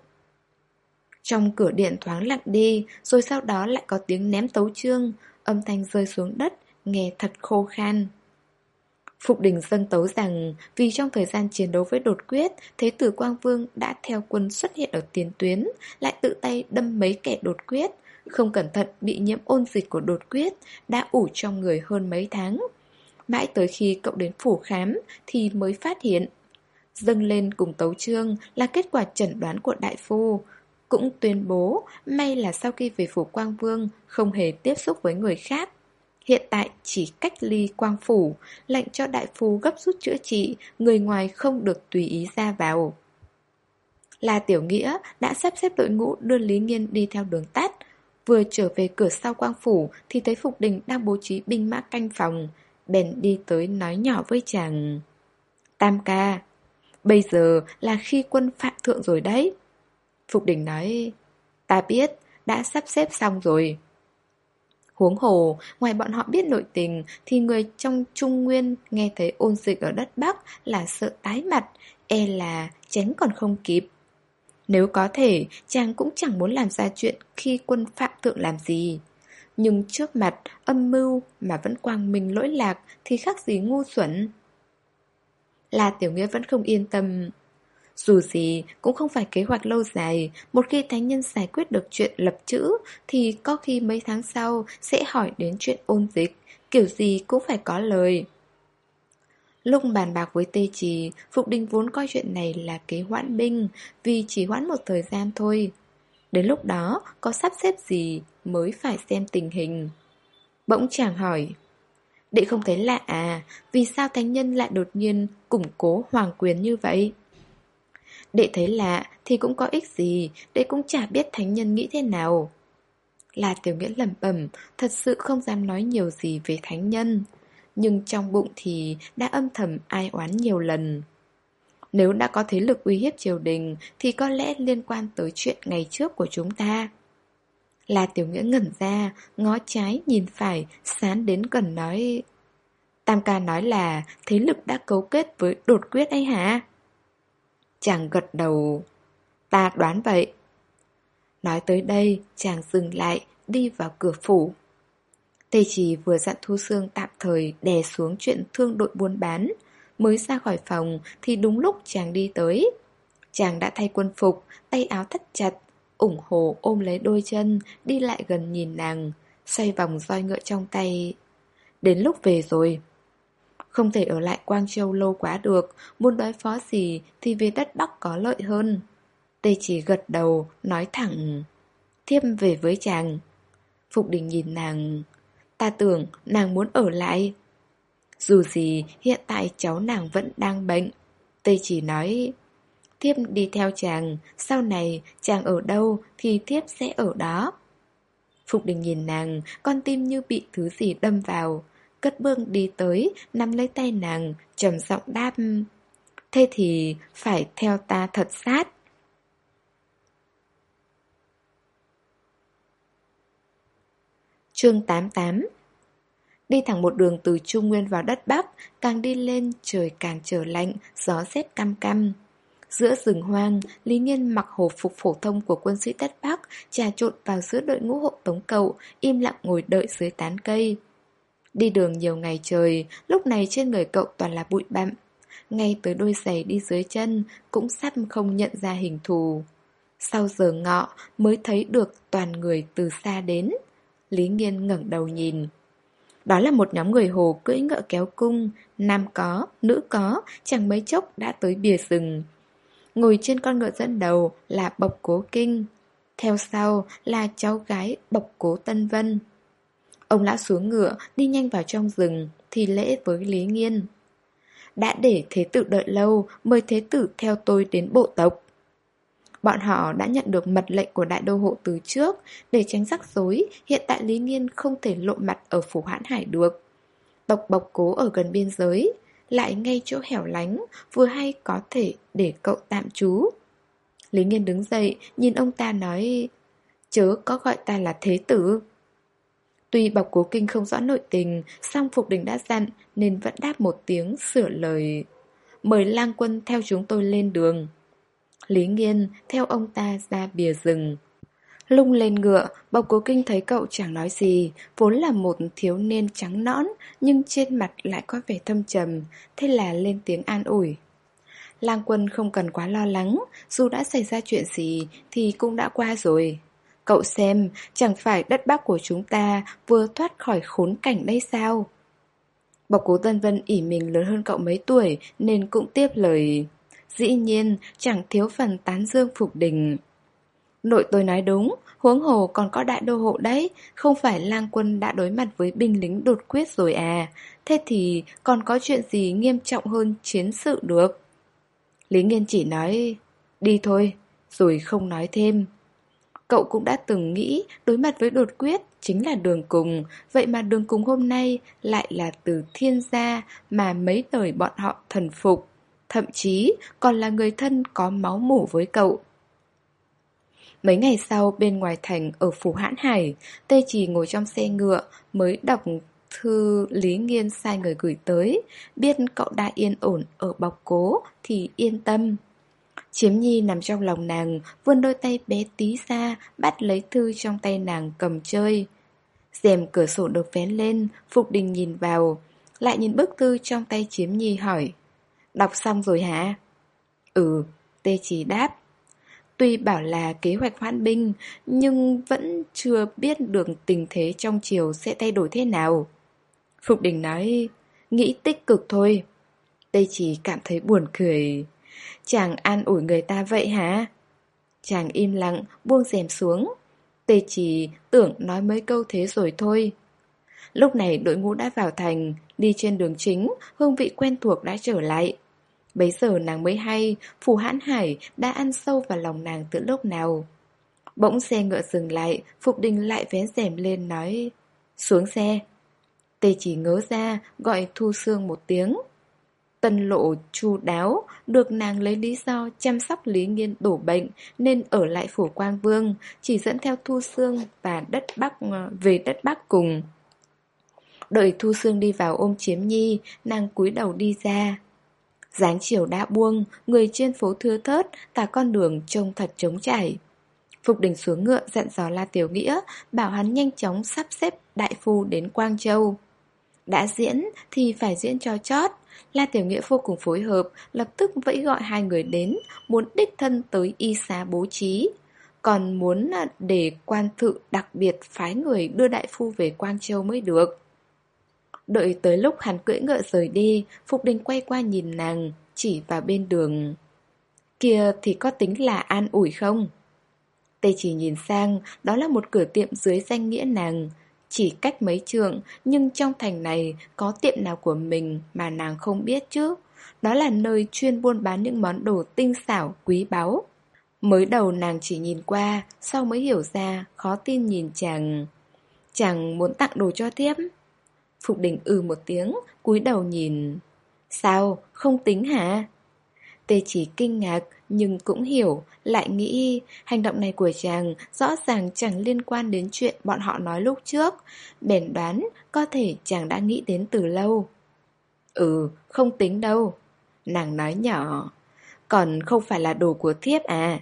Trong cửa điện thoáng lặng đi Rồi sau đó lại có tiếng ném tấu chương Âm thanh rơi xuống đất Nghe thật khô khan Phục đình dân tấu rằng vì trong thời gian chiến đấu với đột quyết, Thế tử Quang Vương đã theo quân xuất hiện ở tiền tuyến, lại tự tay đâm mấy kẻ đột quyết, không cẩn thận bị nhiễm ôn dịch của đột quyết, đã ủ trong người hơn mấy tháng. Mãi tới khi cậu đến phủ khám thì mới phát hiện. Dâng lên cùng tấu trương là kết quả chẩn đoán của đại phu, cũng tuyên bố may là sau khi về phủ Quang Vương không hề tiếp xúc với người khác Hiện tại chỉ cách ly quang phủ, lệnh cho đại phu gấp rút chữa trị, người ngoài không được tùy ý ra vào. La Tiểu Nghĩa đã sắp xếp đội ngũ đưa Lý Nghiên đi theo đường tắt. Vừa trở về cửa sau quang phủ thì thấy Phục Đình đang bố trí binh mã canh phòng. Bèn đi tới nói nhỏ với chàng. Tam ca, bây giờ là khi quân phạm thượng rồi đấy. Phục Đình nói, ta biết, đã sắp xếp xong rồi. Huống hồ, ngoài bọn họ biết nội tình thì người trong Trung Nguyên nghe thấy ôn dịch ở đất Bắc là sợ tái mặt, e là tránh còn không kịp. Nếu có thể, chàng cũng chẳng muốn làm ra chuyện khi quân phạm thượng làm gì. Nhưng trước mặt, âm mưu mà vẫn quang minh lỗi lạc thì khác gì ngu xuẩn. Là tiểu nghĩa vẫn không yên tâm. Dù gì, cũng không phải kế hoạch lâu dài. Một khi thánh nhân giải quyết được chuyện lập chữ, Thì có khi mấy tháng sau Sẽ hỏi đến chuyện ôn dịch. Kiểu gì cũng phải có lời. Lúc bàn bạc với Tê Trì, Phục Đình vốn coi chuyện này là kế hoãn binh, Vì chỉ hoãn một thời gian thôi. Đến lúc đó, có sắp xếp gì Mới phải xem tình hình. Bỗng chàng hỏi, Đệ không thấy lạ à? Vì sao thánh nhân lại đột nhiên Củng cố hoàng quyền như vậy? Đệ thấy lạ thì cũng có ích gì Đệ cũng chả biết thánh nhân nghĩ thế nào. Là tiểu nghĩa lẩm bẩm, Thật sự không dám nói nhiều gì về thánh nhân. Nhưng trong bụng thì đã âm thầm ai oán nhiều lần. Nếu đã có thế lực uy hiếp triều đình, Thì có lẽ liên quan tới chuyện ngày trước của chúng ta. Là tiểu nghĩa ngẩn ra, Ngó trái nhìn phải, Sán đến gần nói. Tam ca nói là thế lực đã cấu kết với đột quyết ấy hả? Chàng gật đầu. Ta đoán vậy. Nói tới đây, chàng dừng lại, đi vào cửa phủ. Tây Chỉ vừa dặn Thu Sương tạm thời đè xuống chuyện thương đội buôn bán. Mới ra khỏi phòng thì đúng lúc chàng đi tới. Chàng đã thay quân phục, tay áo thắt chặt, ủng hộ ôm lấy đôi chân, đi lại gần nhìn nàng, xoay vòng roi ngựa trong tay. Đến lúc về rồi. Không thể ở lại Quang Châu lâu quá được, muốn đối phó gì thì về đất Bắc có lợi hơn. Tê chỉ gật đầu, nói thẳng. Thiếp về với chàng. Phục đình nhìn nàng. Ta tưởng nàng muốn ở lại. Dù gì, hiện tại cháu nàng vẫn đang bệnh. Tê chỉ nói. Thiếp đi theo chàng, sau này chàng ở đâu thì thiếp sẽ ở đó. Phục đình nhìn nàng, con tim như bị thứ gì đâm vào cất bước đi tới, nắm lấy tay nàng, trầm giọng đáp. Thế thì phải theo ta thật sát. Chương 88 Đi thẳng một đường từ Trung Nguyên vào đất Bắc, càng đi lên trời càng trở lạnh, gió rét cam cam Giữa rừng hoang, Lý Nhiên mặc hồ phục phổ thông của quân sĩ đất Bắc, trà trộn vào giữa đội ngũ hộ tống cầu im lặng ngồi đợi dưới tán cây. Đi đường nhiều ngày trời, lúc này trên người cậu toàn là bụi bặm. Ngay tới đôi giày đi dưới chân cũng sắp không nhận ra hình thù. Sau giờ ngọ mới thấy được toàn người từ xa đến. Lý Nghiên ngẩng đầu nhìn. Đó là một nhóm người hồ cưỡi ngựa kéo cung, nam có, nữ có, chẳng mấy chốc đã tới bìa rừng. Ngồi trên con ngựa dẫn đầu là Bộc Cố Kinh, theo sau là cháu gái Bộc Cố Tân Vân. Ông lão xuống ngựa, đi nhanh vào trong rừng, thì lễ với Lý Nghiên. Đã để thế tử đợi lâu, mời thế tử theo tôi đến bộ tộc. Bọn họ đã nhận được mật lệnh của đại đô hộ từ trước, để tránh rắc rối, hiện tại Lý Nghiên không thể lộ mặt ở phủ hãn hải được. Tộc bộc cố ở gần biên giới, lại ngay chỗ hẻo lánh, vừa hay có thể để cậu tạm trú. Lý Nghiên đứng dậy, nhìn ông ta nói, chớ có gọi ta là thế tử. Tuy bọc cố kinh không rõ nội tình, song Phục Đình đã dặn nên vẫn đáp một tiếng sửa lời. Mời lang quân theo chúng tôi lên đường. Lý Nghiên theo ông ta ra bìa rừng. Lung lên ngựa, bọc cố kinh thấy cậu chẳng nói gì, vốn là một thiếu niên trắng nõn, nhưng trên mặt lại có vẻ thâm trầm, thế là lên tiếng an ủi. Lang quân không cần quá lo lắng, dù đã xảy ra chuyện gì thì cũng đã qua rồi. Cậu xem, chẳng phải đất Bắc của chúng ta vừa thoát khỏi khốn cảnh đây sao? Bọc cố Tân Vân ỉ mình lớn hơn cậu mấy tuổi nên cũng tiếp lời. Dĩ nhiên, chẳng thiếu phần tán dương phục đình. Nội tôi nói đúng, huống hồ còn có đại đô hộ đấy, không phải lang quân đã đối mặt với binh lính đột quyết rồi à. Thế thì còn có chuyện gì nghiêm trọng hơn chiến sự được? Lý Nghiên chỉ nói, đi thôi, rồi không nói thêm. Cậu cũng đã từng nghĩ đối mặt với đột quyết chính là đường cùng, vậy mà đường cùng hôm nay lại là từ thiên gia mà mấy đời bọn họ thần phục, thậm chí còn là người thân có máu mủ với cậu. Mấy ngày sau bên ngoài thành ở phủ hãn hải, Tê Trì ngồi trong xe ngựa mới đọc thư Lý Nghiên sai người gửi tới, biết cậu đã yên ổn ở bọc cố thì yên tâm. Chiếm nhi nằm trong lòng nàng, vươn đôi tay bé tí ra, bắt lấy thư trong tay nàng cầm chơi. rèm cửa sổ được vén lên, Phục Đình nhìn vào, lại nhìn bức thư trong tay chiếm nhi hỏi. Đọc xong rồi hả? Ừ, Tê chỉ đáp. Tuy bảo là kế hoạch hoãn binh, nhưng vẫn chưa biết được tình thế trong chiều sẽ thay đổi thế nào. Phục Đình nói, nghĩ tích cực thôi. Tây chỉ cảm thấy buồn cười. Chàng an ủi người ta vậy hả? Chàng im lặng, buông rèm xuống. Tê chỉ tưởng nói mấy câu thế rồi thôi. Lúc này đội ngũ đã vào thành, đi trên đường chính, hương vị quen thuộc đã trở lại. Bấy giờ nàng mới hay, phù hãn hải đã ăn sâu vào lòng nàng từ lúc nào. Bỗng xe ngựa dừng lại, Phục Đình lại vén rèm lên nói Xuống xe Tê chỉ ngớ ra, gọi Thu Sương một tiếng Tân lộ chu đáo, được nàng lấy lý do chăm sóc Lý Nghiên đổ bệnh nên ở lại phủ Quang Vương, chỉ dẫn theo Thu Sương và đất Bắc ờ, về đất Bắc cùng. Đợi Thu Sương đi vào ôm chiếm nhi, nàng cúi đầu đi ra. Giáng chiều đã buông, người trên phố thưa thớt, cả con đường trông thật trống trải. Phục đình xuống ngựa dặn dò La Tiểu Nghĩa, bảo hắn nhanh chóng sắp xếp đại phu đến Quang Châu. Đã diễn thì phải diễn cho chót, La Tiểu Nghĩa vô cùng phối hợp, lập tức vẫy gọi hai người đến, muốn đích thân tới y xá bố trí. Còn muốn à, để quan thự đặc biệt phái người đưa đại phu về Quang Châu mới được. Đợi tới lúc hắn cưỡi ngựa rời đi, Phục Đình quay qua nhìn nàng, chỉ vào bên đường. Kia thì có tính là an ủi không? Tê chỉ nhìn sang, đó là một cửa tiệm dưới danh nghĩa nàng, chỉ cách mấy trường, nhưng trong thành này có tiệm nào của mình mà nàng không biết chứ? Đó là nơi chuyên buôn bán những món đồ tinh xảo, quý báu. Mới đầu nàng chỉ nhìn qua, sau mới hiểu ra, khó tin nhìn chàng. Chàng muốn tặng đồ cho tiếp. Phục đình ừ một tiếng, cúi đầu nhìn. Sao, không tính hả? Tê chỉ kinh ngạc, nhưng cũng hiểu, lại nghĩ hành động này của chàng rõ ràng chẳng liên quan đến chuyện bọn họ nói lúc trước. Bèn đoán có thể chàng đã nghĩ đến từ lâu. Ừ, không tính đâu. Nàng nói nhỏ. Còn không phải là đồ của thiếp à?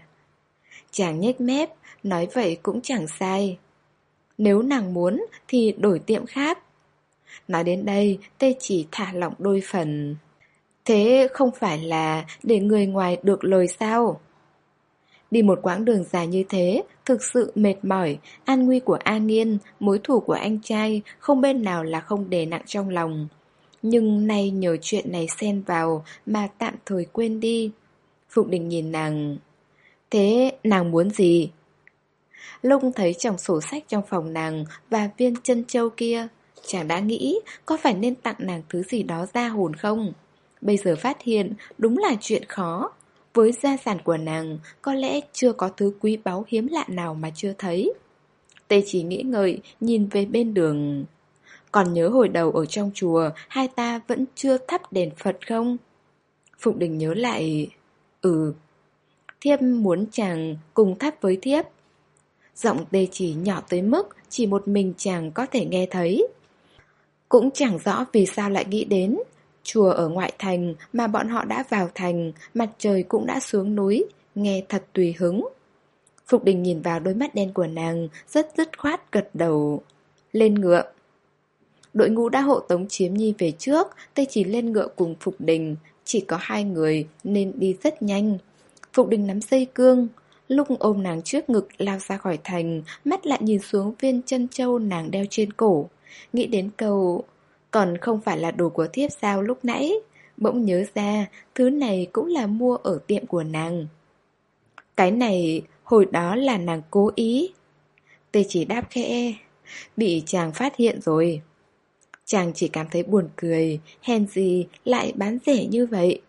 Chàng nhếch mép, nói vậy cũng chẳng sai. Nếu nàng muốn thì đổi tiệm khác. Nói đến đây, tê chỉ thả lỏng đôi phần. Thế không phải là để người ngoài được lời sao? Đi một quãng đường dài như thế, thực sự mệt mỏi, an nguy của An Nghiên, mối thủ của anh trai, không bên nào là không đè nặng trong lòng. Nhưng nay nhờ chuyện này xen vào mà tạm thời quên đi. Phục đình nhìn nàng. Thế nàng muốn gì? Lúc thấy chồng sổ sách trong phòng nàng và viên chân châu kia, chàng đã nghĩ có phải nên tặng nàng thứ gì đó ra hồn không? Bây giờ phát hiện đúng là chuyện khó. Với gia sản của nàng, Có lẽ chưa có thứ quý báu hiếm lạ nào mà chưa thấy. Tê chỉ nghĩ ngợi, Nhìn về bên đường. Còn nhớ hồi đầu ở trong chùa, Hai ta vẫn chưa thắp đèn Phật không? Phụng Đình nhớ lại Ừ. Thiếp muốn chàng cùng thắp với thiếp. Giọng tê chỉ nhỏ tới mức Chỉ một mình chàng có thể nghe thấy. Cũng chẳng rõ vì sao lại nghĩ đến. Chùa ở ngoại thành mà bọn họ đã vào thành, mặt trời cũng đã xuống núi, nghe thật tùy hứng. Phục đình nhìn vào đôi mắt đen của nàng, rất dứt khoát gật đầu. Lên ngựa. Đội ngũ đã hộ tống chiếm nhi về trước, tây chỉ lên ngựa cùng Phục đình, chỉ có hai người nên đi rất nhanh. Phục đình nắm dây cương, lúc ôm nàng trước ngực lao ra khỏi thành, mắt lại nhìn xuống viên chân châu nàng đeo trên cổ. Nghĩ đến câu còn không phải là đồ của thiếp sao lúc nãy. Bỗng nhớ ra, Thứ này cũng là mua ở tiệm của nàng. Cái này, Hồi đó là nàng cố ý. Tê chỉ đáp khẽ Bị chàng phát hiện rồi. Chàng chỉ cảm thấy buồn cười, Hèn gì lại bán rẻ như vậy.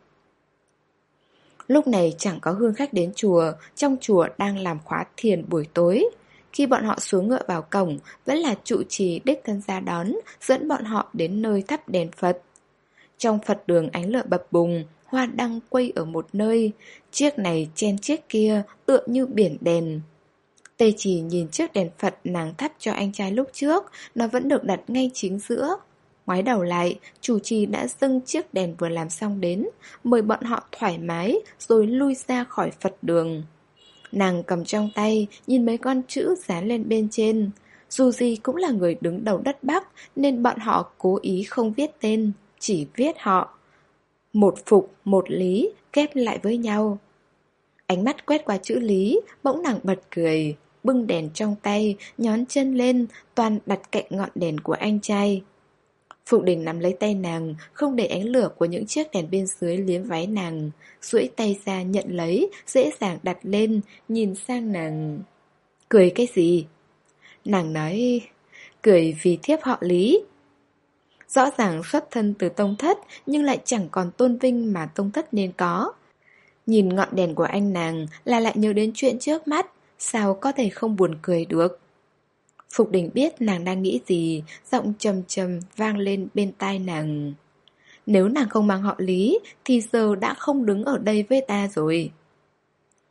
Lúc này chẳng có hương khách đến chùa, Trong chùa đang làm khóa thiền buổi tối khi bọn họ xuống ngựa vào cổng, vẫn là trụ trì đích thân ra đón, dẫn bọn họ đến nơi thắp đèn Phật. Trong Phật đường ánh lửa bập bùng, hoa đăng quay ở một nơi, chiếc này chen chiếc kia tựa như biển đèn. Tê chỉ nhìn chiếc đèn Phật nàng thắp cho anh trai lúc trước, nó vẫn được đặt ngay chính giữa. Ngoái đầu lại, chủ trì đã dâng chiếc đèn vừa làm xong đến, mời bọn họ thoải mái rồi lui ra khỏi Phật đường. Nàng cầm trong tay, nhìn mấy con chữ dán lên bên trên. Dù gì cũng là người đứng đầu đất Bắc, nên bọn họ cố ý không viết tên, chỉ viết họ. Một phục, một lý, kép lại với nhau. Ánh mắt quét qua chữ lý, bỗng nàng bật cười, bưng đèn trong tay, nhón chân lên, toàn đặt cạnh ngọn đèn của anh trai. Phục đình nắm lấy tay nàng, không để ánh lửa của những chiếc đèn bên dưới liếm váy nàng. duỗi tay ra nhận lấy, dễ dàng đặt lên, nhìn sang nàng. Cười cái gì? Nàng nói, cười vì thiếp họ lý. Rõ ràng xuất thân từ tông thất, nhưng lại chẳng còn tôn vinh mà tông thất nên có. Nhìn ngọn đèn của anh nàng là lại nhớ đến chuyện trước mắt, sao có thể không buồn cười được. Phục đình biết nàng đang nghĩ gì, giọng trầm trầm vang lên bên tai nàng. Nếu nàng không mang họ lý, thì giờ đã không đứng ở đây với ta rồi.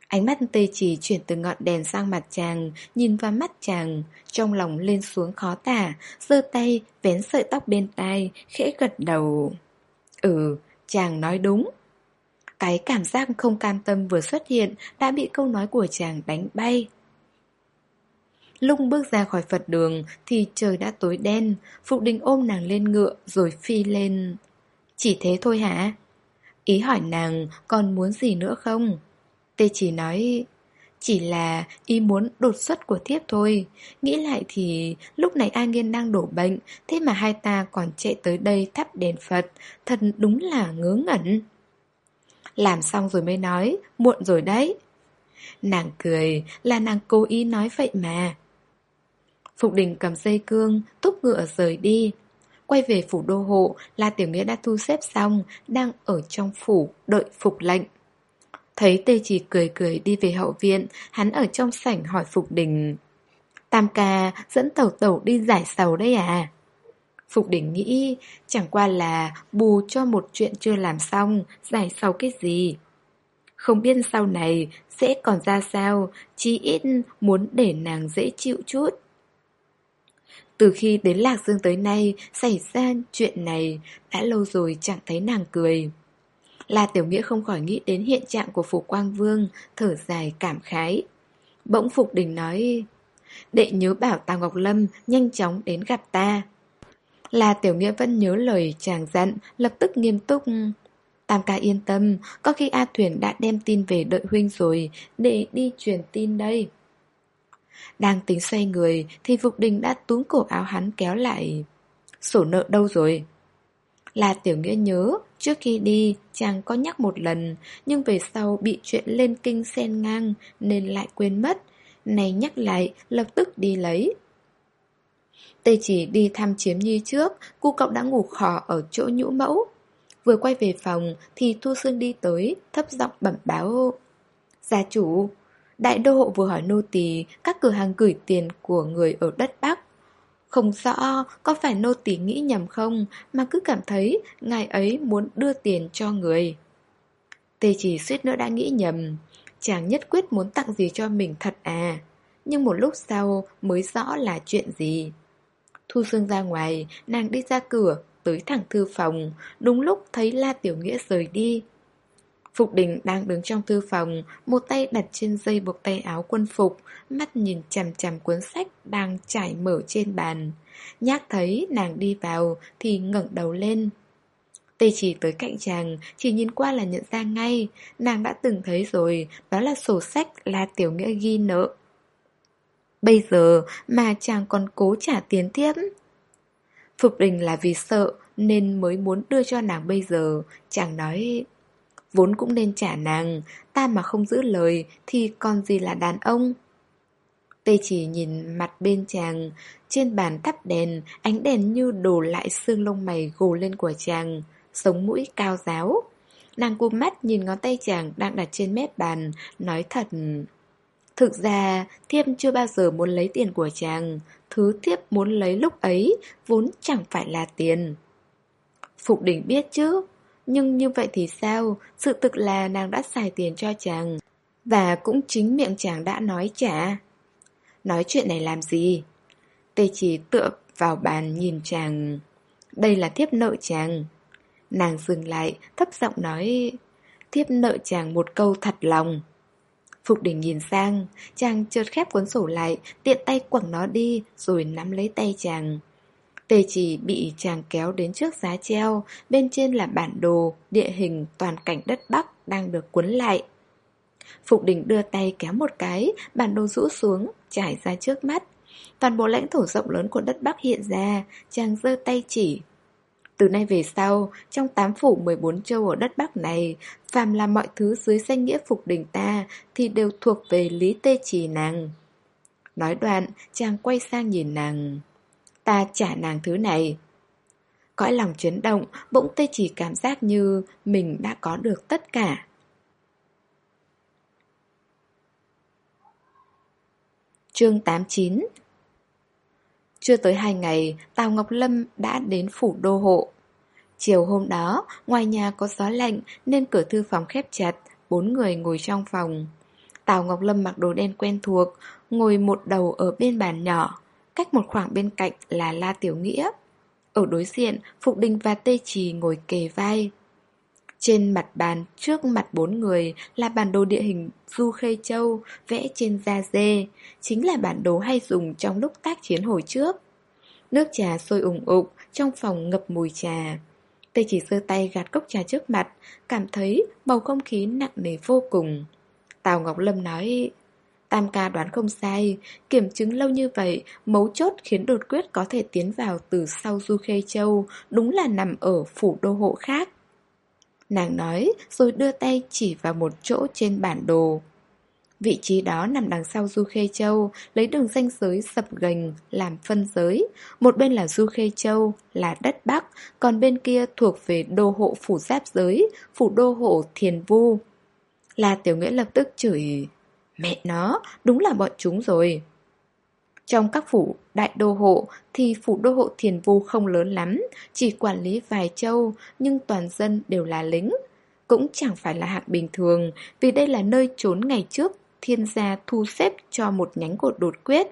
Ánh mắt tê chỉ chuyển từ ngọn đèn sang mặt chàng, nhìn vào mắt chàng, trong lòng lên xuống khó tả, giơ tay, vén sợi tóc bên tai, khẽ gật đầu. Ừ, chàng nói đúng. Cái cảm giác không cam tâm vừa xuất hiện đã bị câu nói của chàng đánh bay. Lúc bước ra khỏi Phật đường thì trời đã tối đen, Phục Đình ôm nàng lên ngựa rồi phi lên. Chỉ thế thôi hả? Ý hỏi nàng còn muốn gì nữa không? Tê chỉ nói Chỉ là ý muốn đột xuất của thiếp thôi Nghĩ lại thì lúc này A Nghiên đang đổ bệnh Thế mà hai ta còn chạy tới đây thắp đèn Phật Thật đúng là ngớ ngẩn Làm xong rồi mới nói Muộn rồi đấy Nàng cười là nàng cố ý nói vậy mà Phục đình cầm dây cương Túc ngựa rời đi Quay về phủ đô hộ là Tiểu Nghĩa đã thu xếp xong Đang ở trong phủ đợi phục lệnh Thấy tê chỉ cười cười đi về hậu viện, hắn ở trong sảnh hỏi Phục Đình. Tam ca dẫn tẩu tẩu đi giải sầu đấy à? Phục Đình nghĩ chẳng qua là bù cho một chuyện chưa làm xong, giải sầu cái gì. Không biết sau này sẽ còn ra sao, chí ít muốn để nàng dễ chịu chút. Từ khi đến Lạc Dương tới nay, xảy ra chuyện này, đã lâu rồi chẳng thấy nàng cười. La Tiểu Nghĩa không khỏi nghĩ đến hiện trạng của Phục Quang Vương, thở dài cảm khái. Bỗng Phục Đình nói, đệ nhớ bảo Tào Ngọc Lâm nhanh chóng đến gặp ta. La Tiểu Nghĩa vẫn nhớ lời chàng dặn, lập tức nghiêm túc. Tam ca yên tâm, có khi A Thuyền đã đem tin về đợi huynh rồi, để đi truyền tin đây. Đang tính xoay người, thì Phục Đình đã túm cổ áo hắn kéo lại. Sổ nợ đâu rồi? Là Tiểu Nghĩa nhớ, trước khi đi, chàng có nhắc một lần, nhưng về sau bị chuyện lên kinh xen ngang nên lại quên mất. Này nhắc lại, lập tức đi lấy. Tê chỉ đi thăm chiếm nhi trước, cu cậu đã ngủ khò ở chỗ nhũ mẫu. Vừa quay về phòng thì Thu Sương đi tới, thấp giọng bẩm báo. Gia chủ, đại đô hộ vừa hỏi nô tỳ các cửa hàng gửi tiền của người ở đất Bắc. Không rõ có phải nô tỳ nghĩ nhầm không mà cứ cảm thấy ngài ấy muốn đưa tiền cho người. Tê chỉ suýt nữa đã nghĩ nhầm, chàng nhất quyết muốn tặng gì cho mình thật à. Nhưng một lúc sau mới rõ là chuyện gì. Thu Sương ra ngoài, nàng đi ra cửa, tới thẳng thư phòng, đúng lúc thấy La Tiểu Nghĩa rời đi. Phục đình đang đứng trong thư phòng, một tay đặt trên dây buộc tay áo quân phục, mắt nhìn chằm chằm cuốn sách đang trải mở trên bàn. Nhác thấy nàng đi vào thì ngẩng đầu lên. Tê chỉ tới cạnh chàng, chỉ nhìn qua là nhận ra ngay, nàng đã từng thấy rồi, đó là sổ sách là tiểu nghĩa ghi nợ. Bây giờ mà chàng còn cố trả tiền tiếp. Phục đình là vì sợ nên mới muốn đưa cho nàng bây giờ, chàng nói Vốn cũng nên trả nàng, Ta mà không giữ lời Thì còn gì là đàn ông? Tê chỉ nhìn mặt bên chàng, Trên bàn thắp đèn, Ánh đèn như đổ lại xương lông mày gồ lên của chàng, Sống mũi cao giáo. Nàng cụp mắt nhìn ngón tay chàng đang đặt trên mép bàn, Nói thật, Thực ra, Thiếp chưa bao giờ muốn lấy tiền của chàng. Thứ thiếp muốn lấy lúc ấy Vốn chẳng phải là tiền. Phục đỉnh biết chứ? Nhưng như vậy thì sao? Sự thực là nàng đã xài tiền cho chàng. Và cũng chính miệng chàng đã nói trả. Nói chuyện này làm gì? Tê chỉ tựa vào bàn nhìn chàng. Đây là thiếp nợ chàng. Nàng dừng lại, thấp giọng nói Thiếp nợ chàng một câu thật lòng Phục đình nhìn sang Chàng chợt khép cuốn sổ lại Tiện tay quẳng nó đi Rồi nắm lấy tay chàng Tề chỉ bị chàng kéo đến trước giá treo, bên trên là bản đồ, địa hình toàn cảnh đất Bắc đang được cuốn lại. Phục đình đưa tay kéo một cái, bản đồ rũ xuống, trải ra trước mắt. Toàn bộ lãnh thổ rộng lớn của đất Bắc hiện ra, chàng giơ tay chỉ. Từ nay về sau, trong tám phủ 14 châu ở đất Bắc này, phàm là mọi thứ dưới danh nghĩa phục đình ta thì đều thuộc về Lý Tê Trì nàng. Nói đoạn, chàng quay sang nhìn nàng. Ta trả nàng thứ này. Cõi lòng chấn động, bỗng Tê chỉ cảm giác như mình đã có được tất cả. Chương 89 Chưa tới hai ngày, Tào Ngọc Lâm đã đến phủ đô hộ. Chiều hôm đó, ngoài nhà có gió lạnh nên cửa thư phòng khép chặt, bốn người ngồi trong phòng. Tào Ngọc Lâm mặc đồ đen quen thuộc, ngồi một đầu ở bên bàn nhỏ, cách một khoảng bên cạnh là La Tiểu Nghĩa. Ở đối diện, Phục Đình và Tê Trì ngồi kề vai. Trên mặt bàn, trước mặt bốn người là bản đồ địa hình Du Khê Châu vẽ trên da dê, chính là bản đồ hay dùng trong lúc tác chiến hồi trước. Nước trà sôi ủng ục, trong phòng ngập mùi trà. Tê chỉ sơ tay gạt cốc trà trước mặt, cảm thấy bầu không khí nặng nề vô cùng. Tào Ngọc Lâm nói, Tam ca đoán không sai, kiểm chứng lâu như vậy, mấu chốt khiến đột quyết có thể tiến vào từ sau Du Khê Châu, đúng là nằm ở phủ đô hộ khác. Nàng nói rồi đưa tay chỉ vào một chỗ trên bản đồ. Vị trí đó nằm đằng sau Du Khê Châu, lấy đường ranh giới sập gành làm phân giới. Một bên là Du Khê Châu, là đất Bắc, còn bên kia thuộc về đô hộ phủ giáp giới, phủ đô hộ Thiền Vu. Là Tiểu Nghĩa lập tức chửi, mẹ nó, đúng là bọn chúng rồi. Trong các phủ đại đô hộ thì phủ đô hộ thiền vu không lớn lắm, chỉ quản lý vài châu, nhưng toàn dân đều là lính. Cũng chẳng phải là hạng bình thường, vì đây là nơi trốn ngày trước thiên gia thu xếp cho một nhánh của đột quyết.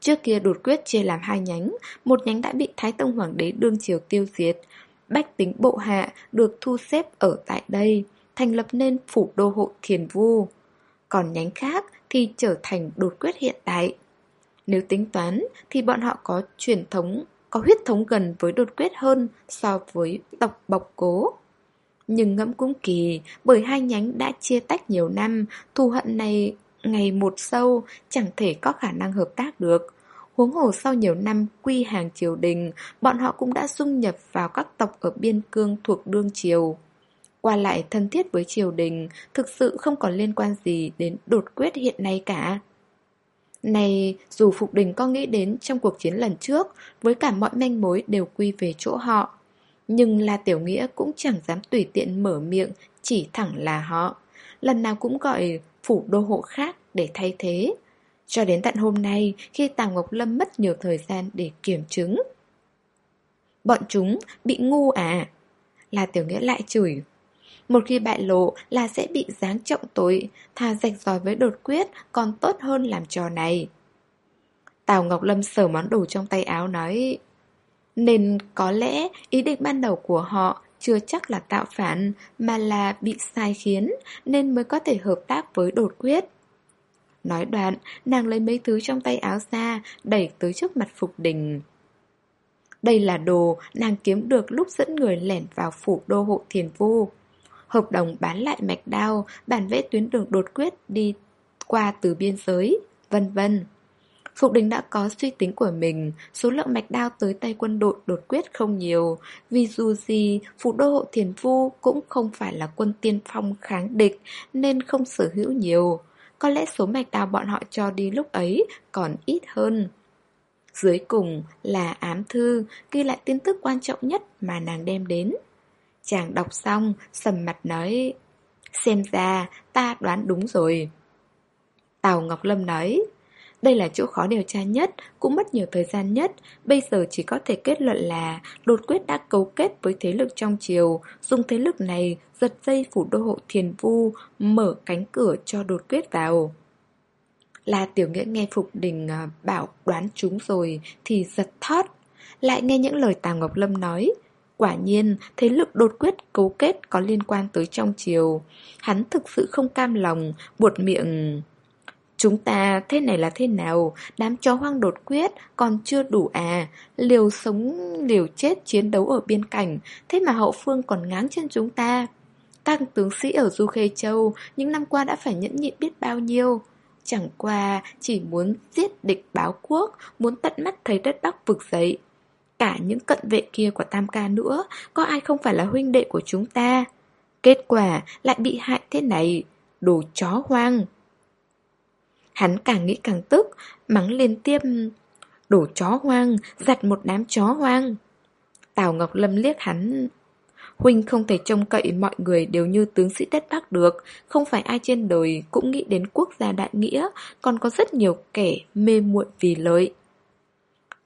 Trước kia đột quyết chia làm hai nhánh, một nhánh đã bị Thái Tông Hoàng đế đương triều tiêu diệt. Bách tính bộ hạ được thu xếp ở tại đây, thành lập nên phủ đô hộ thiền vu. Còn nhánh khác thì trở thành đột quyết hiện tại. Nếu tính toán thì bọn họ có truyền thống, có huyết thống gần với đột quyết hơn so với tộc bọc cố. Nhưng ngẫm cũng kỳ, bởi hai nhánh đã chia tách nhiều năm, thù hận này ngày một sâu, chẳng thể có khả năng hợp tác được. Huống hồ sau nhiều năm quy hàng triều đình, bọn họ cũng đã dung nhập vào các tộc ở biên cương thuộc đương triều. Qua lại thân thiết với triều đình, thực sự không còn liên quan gì đến đột quyết hiện nay cả. Này, dù Phục Đình có nghĩ đến trong cuộc chiến lần trước, với cả mọi manh mối đều quy về chỗ họ. Nhưng La Tiểu Nghĩa cũng chẳng dám tùy tiện mở miệng, chỉ thẳng là họ. Lần nào cũng gọi phủ đô hộ khác để thay thế. Cho đến tận hôm nay, khi Tào Ngọc Lâm mất nhiều thời gian để kiểm chứng. Bọn chúng bị ngu à? La Tiểu Nghĩa lại chửi. Một khi bại lộ là sẽ bị giáng trọng tội, thà rạch ròi với đột quyết còn tốt hơn làm trò này. Tào Ngọc Lâm sờ món đồ trong tay áo nói Nên có lẽ ý định ban đầu của họ chưa chắc là tạo phản mà là bị sai khiến nên mới có thể hợp tác với đột quyết. Nói đoạn, nàng lấy mấy thứ trong tay áo ra, đẩy tới trước mặt Phục Đình. Đây là đồ nàng kiếm được lúc dẫn người lẻn vào phủ đô hộ thiền vu hợp đồng bán lại mạch đao, bản vẽ tuyến đường đột quyết đi qua từ biên giới, vân vân. Phục đình đã có suy tính của mình, số lượng mạch đao tới tay quân đội đột quyết không nhiều, vì dù gì, phủ đô hộ thiền vu cũng không phải là quân tiên phong kháng địch, nên không sở hữu nhiều. Có lẽ số mạch đao bọn họ cho đi lúc ấy còn ít hơn. Dưới cùng là ám thư, ghi lại tin tức quan trọng nhất mà nàng đem đến. Chàng đọc xong, sầm mặt nói Xem ra, ta đoán đúng rồi. Tào Ngọc Lâm nói Đây là chỗ khó điều tra nhất, cũng mất nhiều thời gian nhất. Bây giờ chỉ có thể kết luận là Đột quyết đã cấu kết với thế lực trong triều Dùng thế lực này giật dây phủ đô hộ thiền vu Mở cánh cửa cho đột quyết vào. Là tiểu nghĩa nghe Phục Đình à, bảo đoán chúng rồi Thì giật thót Lại nghe những lời Tào Ngọc Lâm nói Quả nhiên, thế lực đột quyết cấu kết có liên quan tới trong chiều Hắn thực sự không cam lòng, buột miệng... Chúng ta thế này là thế nào? Đám chó hoang đột quyết còn chưa đủ à? Liều sống, liều chết chiến đấu ở biên cảnh, thế mà hậu phương còn ngáng chân chúng ta. tăng tướng sĩ ở Du Khê Châu những năm qua đã phải nhẫn nhịn biết bao nhiêu. Chẳng qua chỉ muốn giết địch báo quốc, muốn tận mắt thấy đất Bắc vực dậy. Cả những cận vệ kia của Tam Ca nữa, có ai không phải là huynh đệ của chúng ta? Kết quả lại bị hại thế này, đồ chó hoang. Hắn càng nghĩ càng tức, mắng liên tiếp, đồ chó hoang, giặt một đám chó hoang. Tào Ngọc Lâm liếc hắn Huynh không thể trông cậy mọi người đều như tướng sĩ đất Bắc được Không phải ai trên đời cũng nghĩ đến quốc gia đại nghĩa Còn có rất nhiều kẻ mê muội vì lợi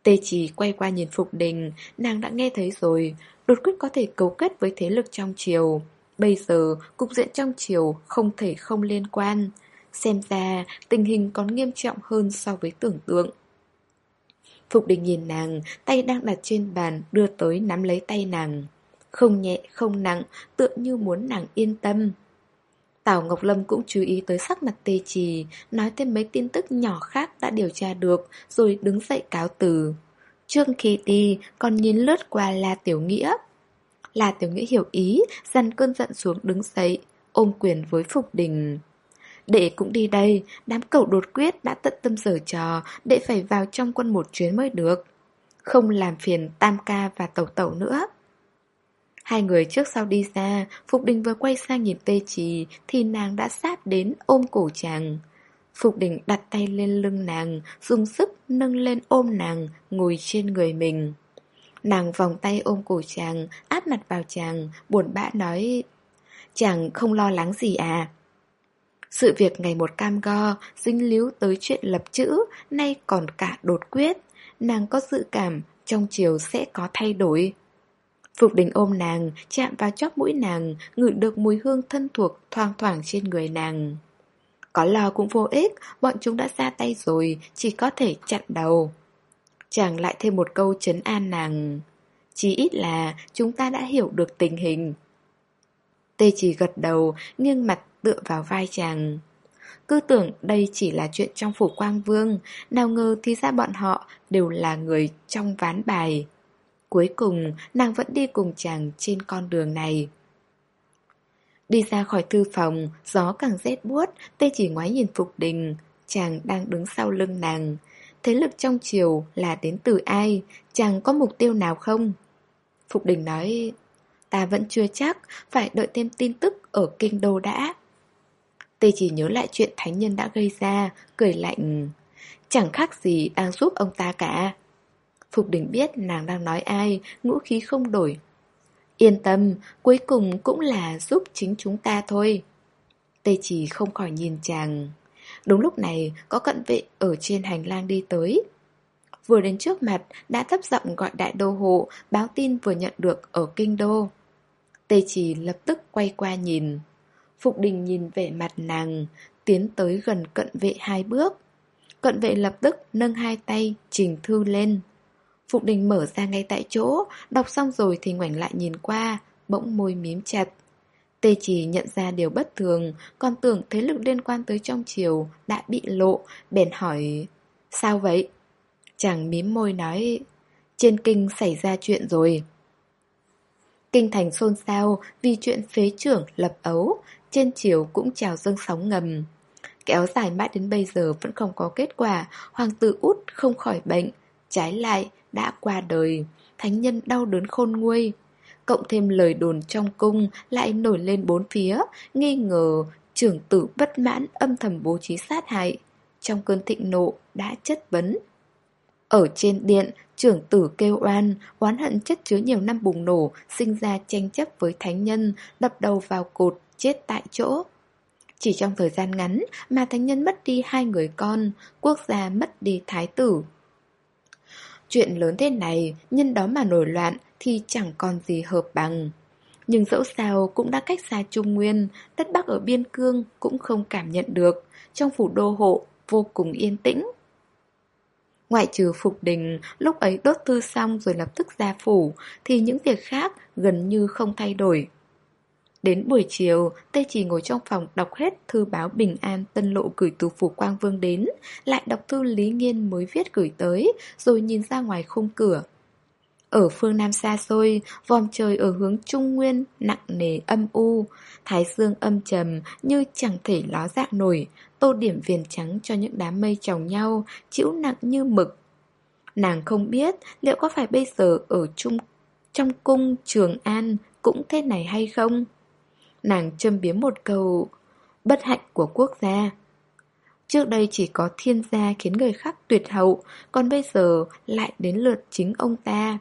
Tê chỉ quay qua nhìn Phục Đình Nàng đã nghe thấy rồi Đột quyết có thể cấu kết với thế lực trong triều Bây giờ cục diện trong triều không thể không liên quan Xem ra tình hình còn nghiêm trọng hơn so với tưởng tượng Phục đình nhìn nàng, tay đang đặt trên bàn, đưa tới nắm lấy tay nàng. Không nhẹ, không nặng, tựa như muốn nàng yên tâm. Tào Ngọc Lâm cũng chú ý tới sắc mặt tê trì, nói thêm mấy tin tức nhỏ khác đã điều tra được, rồi đứng dậy cáo từ. Trương khi đi, còn nhìn lướt qua La Tiểu Nghĩa. La Tiểu Nghĩa hiểu ý, dằn cơn giận xuống đứng dậy, ôm quyền với Phục Đình. Đệ cũng đi đây, đám cậu đột quyết đã tận tâm sở trò, đệ phải vào trong quân một chuyến mới được. Không làm phiền Tam Ca và Tẩu Tẩu nữa. Hai người trước sau đi ra, Phục Đình vừa quay sang nhìn Tê Trì thì nàng đã sát đến ôm cổ chàng. Phục Đình đặt tay lên lưng nàng, dùng sức nâng lên ôm nàng, ngồi trên người mình. Nàng vòng tay ôm cổ chàng, áp mặt vào chàng, buồn bã nói Chàng không lo lắng gì à? Sự việc ngày một cam go, dính líu tới chuyện lập chữ, nay còn cả đột quyết. Nàng có dự cảm trong chiều sẽ có thay đổi. Phục đình ôm nàng, chạm vào chóp mũi nàng, ngửi được mùi hương thân thuộc thoang thoảng trên người nàng. Có lo cũng vô ích, bọn chúng đã ra tay rồi, chỉ có thể chặn đầu. Chàng lại thêm một câu chấn an nàng. Chỉ ít là chúng ta đã hiểu được tình hình. Tê chỉ gật đầu, nghiêng mặt tựa vào vai chàng. Cứ tưởng đây chỉ là chuyện trong phủ quang vương, nào ngờ thì ra bọn họ đều là người trong ván bài. Cuối cùng, nàng vẫn đi cùng chàng trên con đường này. Đi ra khỏi thư phòng, gió càng rét buốt, tê chỉ ngoái nhìn Phục Đình. Chàng đang đứng sau lưng nàng. Thế lực trong chiều là đến từ ai? Chàng có mục tiêu nào không? Phục Đình nói, ta vẫn chưa chắc, phải đợi thêm tin tức ở kinh đô đã. Tê chỉ nhớ lại chuyện thánh nhân đã gây ra, cười lạnh. Chẳng khác gì đang giúp ông ta cả. Phục đình biết nàng đang nói ai, ngũ khí không đổi. Yên tâm, cuối cùng cũng là giúp chính chúng ta thôi. tây chỉ không khỏi nhìn chàng. Đúng lúc này, có cận vệ ở trên hành lang đi tới. Vừa đến trước mặt, đã thấp giọng gọi đại đô hộ, báo tin vừa nhận được ở kinh đô. tây chỉ lập tức quay qua nhìn. Phục đình nhìn vẻ mặt nàng, tiến tới gần cận vệ hai bước. Cận vệ lập tức nâng hai tay, trình thư lên. Phục đình mở ra ngay tại chỗ, đọc xong rồi thì ngoảnh lại nhìn qua, bỗng môi mím chặt. Tê chỉ nhận ra điều bất thường, còn tưởng thế lực liên quan tới trong chiều đã bị lộ, bèn hỏi Sao vậy? Chàng mím môi nói Trên kinh xảy ra chuyện rồi Kinh thành xôn xao vì chuyện phế trưởng lập ấu trên chiều cũng trào dâng sóng ngầm. Kéo dài mãi đến bây giờ vẫn không có kết quả, hoàng tử út không khỏi bệnh, trái lại đã qua đời, thánh nhân đau đớn khôn nguôi. Cộng thêm lời đồn trong cung lại nổi lên bốn phía, nghi ngờ trưởng tử bất mãn âm thầm bố trí sát hại. Trong cơn thịnh nộ đã chất vấn. Ở trên điện, trưởng tử kêu oan, oán hận chất chứa nhiều năm bùng nổ, sinh ra tranh chấp với thánh nhân, đập đầu vào cột, chết tại chỗ. Chỉ trong thời gian ngắn mà thánh nhân mất đi hai người con, quốc gia mất đi thái tử. Chuyện lớn thế này, nhân đó mà nổi loạn thì chẳng còn gì hợp bằng. Nhưng dẫu sao cũng đã cách xa Trung Nguyên, đất Bắc ở biên cương cũng không cảm nhận được, trong phủ đô hộ vô cùng yên tĩnh. Ngoại trừ Phục Đình, lúc ấy đốt thư xong rồi lập tức ra phủ, thì những việc khác gần như không thay đổi. Đến buổi chiều, Tê chỉ ngồi trong phòng đọc hết thư báo bình an tân lộ gửi từ phủ Quang Vương đến, lại đọc thư Lý Nghiên mới viết gửi tới, rồi nhìn ra ngoài khung cửa. Ở phương Nam xa xôi, vòm trời ở hướng Trung Nguyên nặng nề âm u, thái dương âm trầm như chẳng thể ló dạng nổi, tô điểm viền trắng cho những đám mây chồng nhau, chịu nặng như mực. Nàng không biết liệu có phải bây giờ ở trung trong cung Trường An cũng thế này hay không? Nàng châm biếm một câu bất hạnh của quốc gia. Trước đây chỉ có thiên gia khiến người khác tuyệt hậu, còn bây giờ lại đến lượt chính ông ta.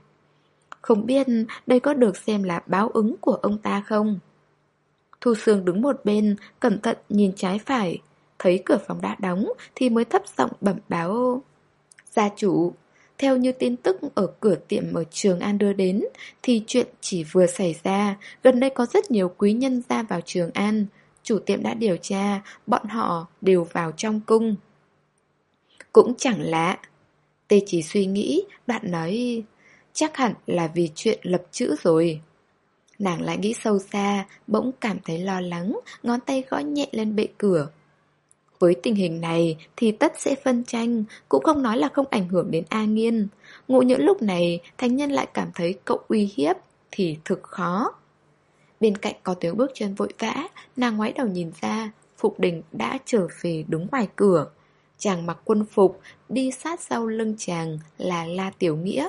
Không biết đây có được xem là báo ứng của ông ta không? Thu Sương đứng một bên, cẩn thận nhìn trái phải. Thấy cửa phòng đã đóng thì mới thấp giọng bẩm báo. Gia chủ, theo như tin tức ở cửa tiệm ở Trường An đưa đến, thì chuyện chỉ vừa xảy ra, gần đây có rất nhiều quý nhân ra vào Trường An. Chủ tiệm đã điều tra, bọn họ đều vào trong cung. Cũng chẳng lạ. Tê chỉ suy nghĩ, đoạn nói, chắc hẳn là vì chuyện lập chữ rồi. Nàng lại nghĩ sâu xa, bỗng cảm thấy lo lắng, ngón tay gõ nhẹ lên bệ cửa. Với tình hình này thì tất sẽ phân tranh, cũng không nói là không ảnh hưởng đến A Nghiên. Ngụ những lúc này, thánh nhân lại cảm thấy cậu uy hiếp, thì thực khó. Bên cạnh có tiếng bước chân vội vã, nàng ngoái đầu nhìn ra, Phục Đình đã trở về đứng ngoài cửa. Chàng mặc quân phục, đi sát sau lưng chàng là La Tiểu Nghĩa.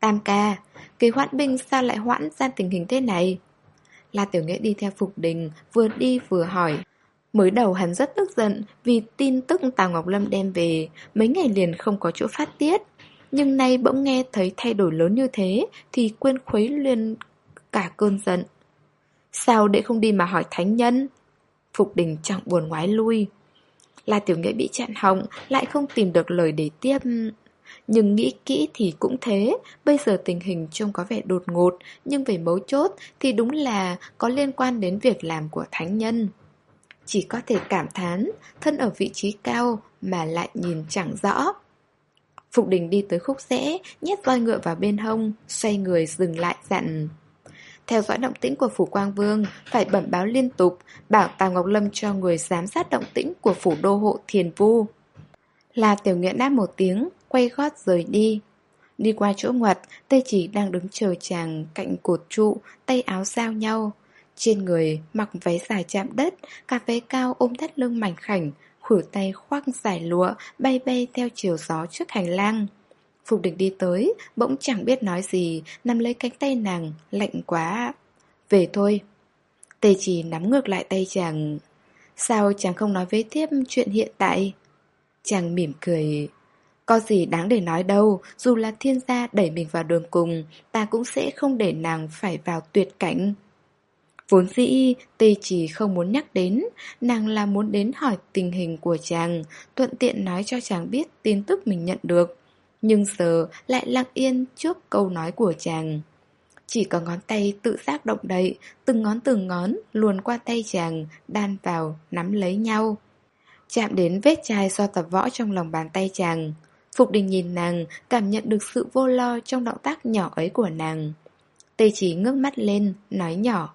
Tam ca, kỳ hoãn binh sao lại hoãn ra tình hình thế này? La Tiểu Nghĩa đi theo Phục Đình, vừa đi vừa hỏi. Mới đầu hắn rất tức giận vì tin tức Tào Ngọc Lâm đem về, mấy ngày liền không có chỗ phát tiết. Nhưng nay bỗng nghe thấy thay đổi lớn như thế thì quên khuấy liền cả cơn giận. Sao để không đi mà hỏi thánh nhân? Phục đình chẳng buồn ngoái lui. là Tiểu Nghĩa bị chặn họng, lại không tìm được lời để tiếp. Nhưng nghĩ kỹ thì cũng thế, bây giờ tình hình trông có vẻ đột ngột, nhưng về mấu chốt thì đúng là có liên quan đến việc làm của thánh nhân. Chỉ có thể cảm thán, thân ở vị trí cao mà lại nhìn chẳng rõ. Phục đình đi tới khúc rẽ, nhét roi ngựa vào bên hông, xoay người dừng lại dặn. Theo dõi động tĩnh của Phủ Quang Vương, phải bẩm báo liên tục, bảo Tào Ngọc Lâm cho người giám sát động tĩnh của Phủ Đô Hộ Thiền Vu. Là tiểu nghĩa đáp một tiếng, quay gót rời đi. Đi qua chỗ ngoặt, Tây Chỉ đang đứng chờ chàng cạnh cột trụ, tay áo giao nhau. Trên người mặc váy dài chạm đất, cả váy cao ôm thắt lưng mảnh khảnh, khuỷu tay khoác giải lụa bay bay theo chiều gió trước hành lang. Phục địch đi tới, bỗng chẳng biết nói gì, nắm lấy cánh tay nàng, lạnh quá. Về thôi. Tê chỉ nắm ngược lại tay chàng. Sao chàng không nói với thiếp chuyện hiện tại? Chàng mỉm cười. Có gì đáng để nói đâu, dù là thiên gia đẩy mình vào đường cùng, ta cũng sẽ không để nàng phải vào tuyệt cảnh. Vốn dĩ, Tê chỉ không muốn nhắc đến, nàng là muốn đến hỏi tình hình của chàng, thuận tiện nói cho chàng biết tin tức mình nhận được. Nhưng giờ lại lặng yên trước câu nói của chàng. Chỉ có ngón tay tự giác động đậy, từng ngón từng ngón luồn qua tay chàng, đan vào, nắm lấy nhau. Chạm đến vết chai do tập võ trong lòng bàn tay chàng. Phục đình nhìn nàng, cảm nhận được sự vô lo trong động tác nhỏ ấy của nàng. Tê chỉ ngước mắt lên, nói nhỏ.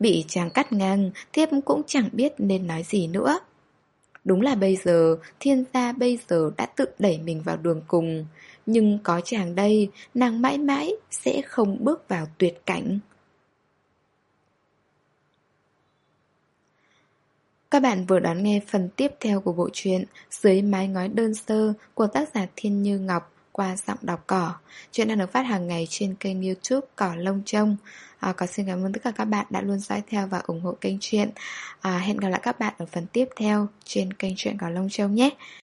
Bị chàng cắt ngang, thiếp cũng chẳng biết nên nói gì nữa. Đúng là bây giờ, thiên gia bây giờ đã tự đẩy mình vào đường cùng. Nhưng có chàng đây, nàng mãi mãi sẽ không bước vào tuyệt cảnh. Các bạn vừa đón nghe phần tiếp theo của bộ truyện Dưới mái ngói đơn sơ của tác giả Thiên Như Ngọc qua giọng đọc cỏ. Chuyện đang được phát hàng ngày trên kênh youtube Cỏ Lông Trông. À, Còn xin cảm ơn tất cả các bạn đã luôn dõi theo và ủng hộ kênh truyện. À, hẹn gặp lại các bạn ở phần tiếp theo trên kênh truyện Cỏ Lông Châu nhé.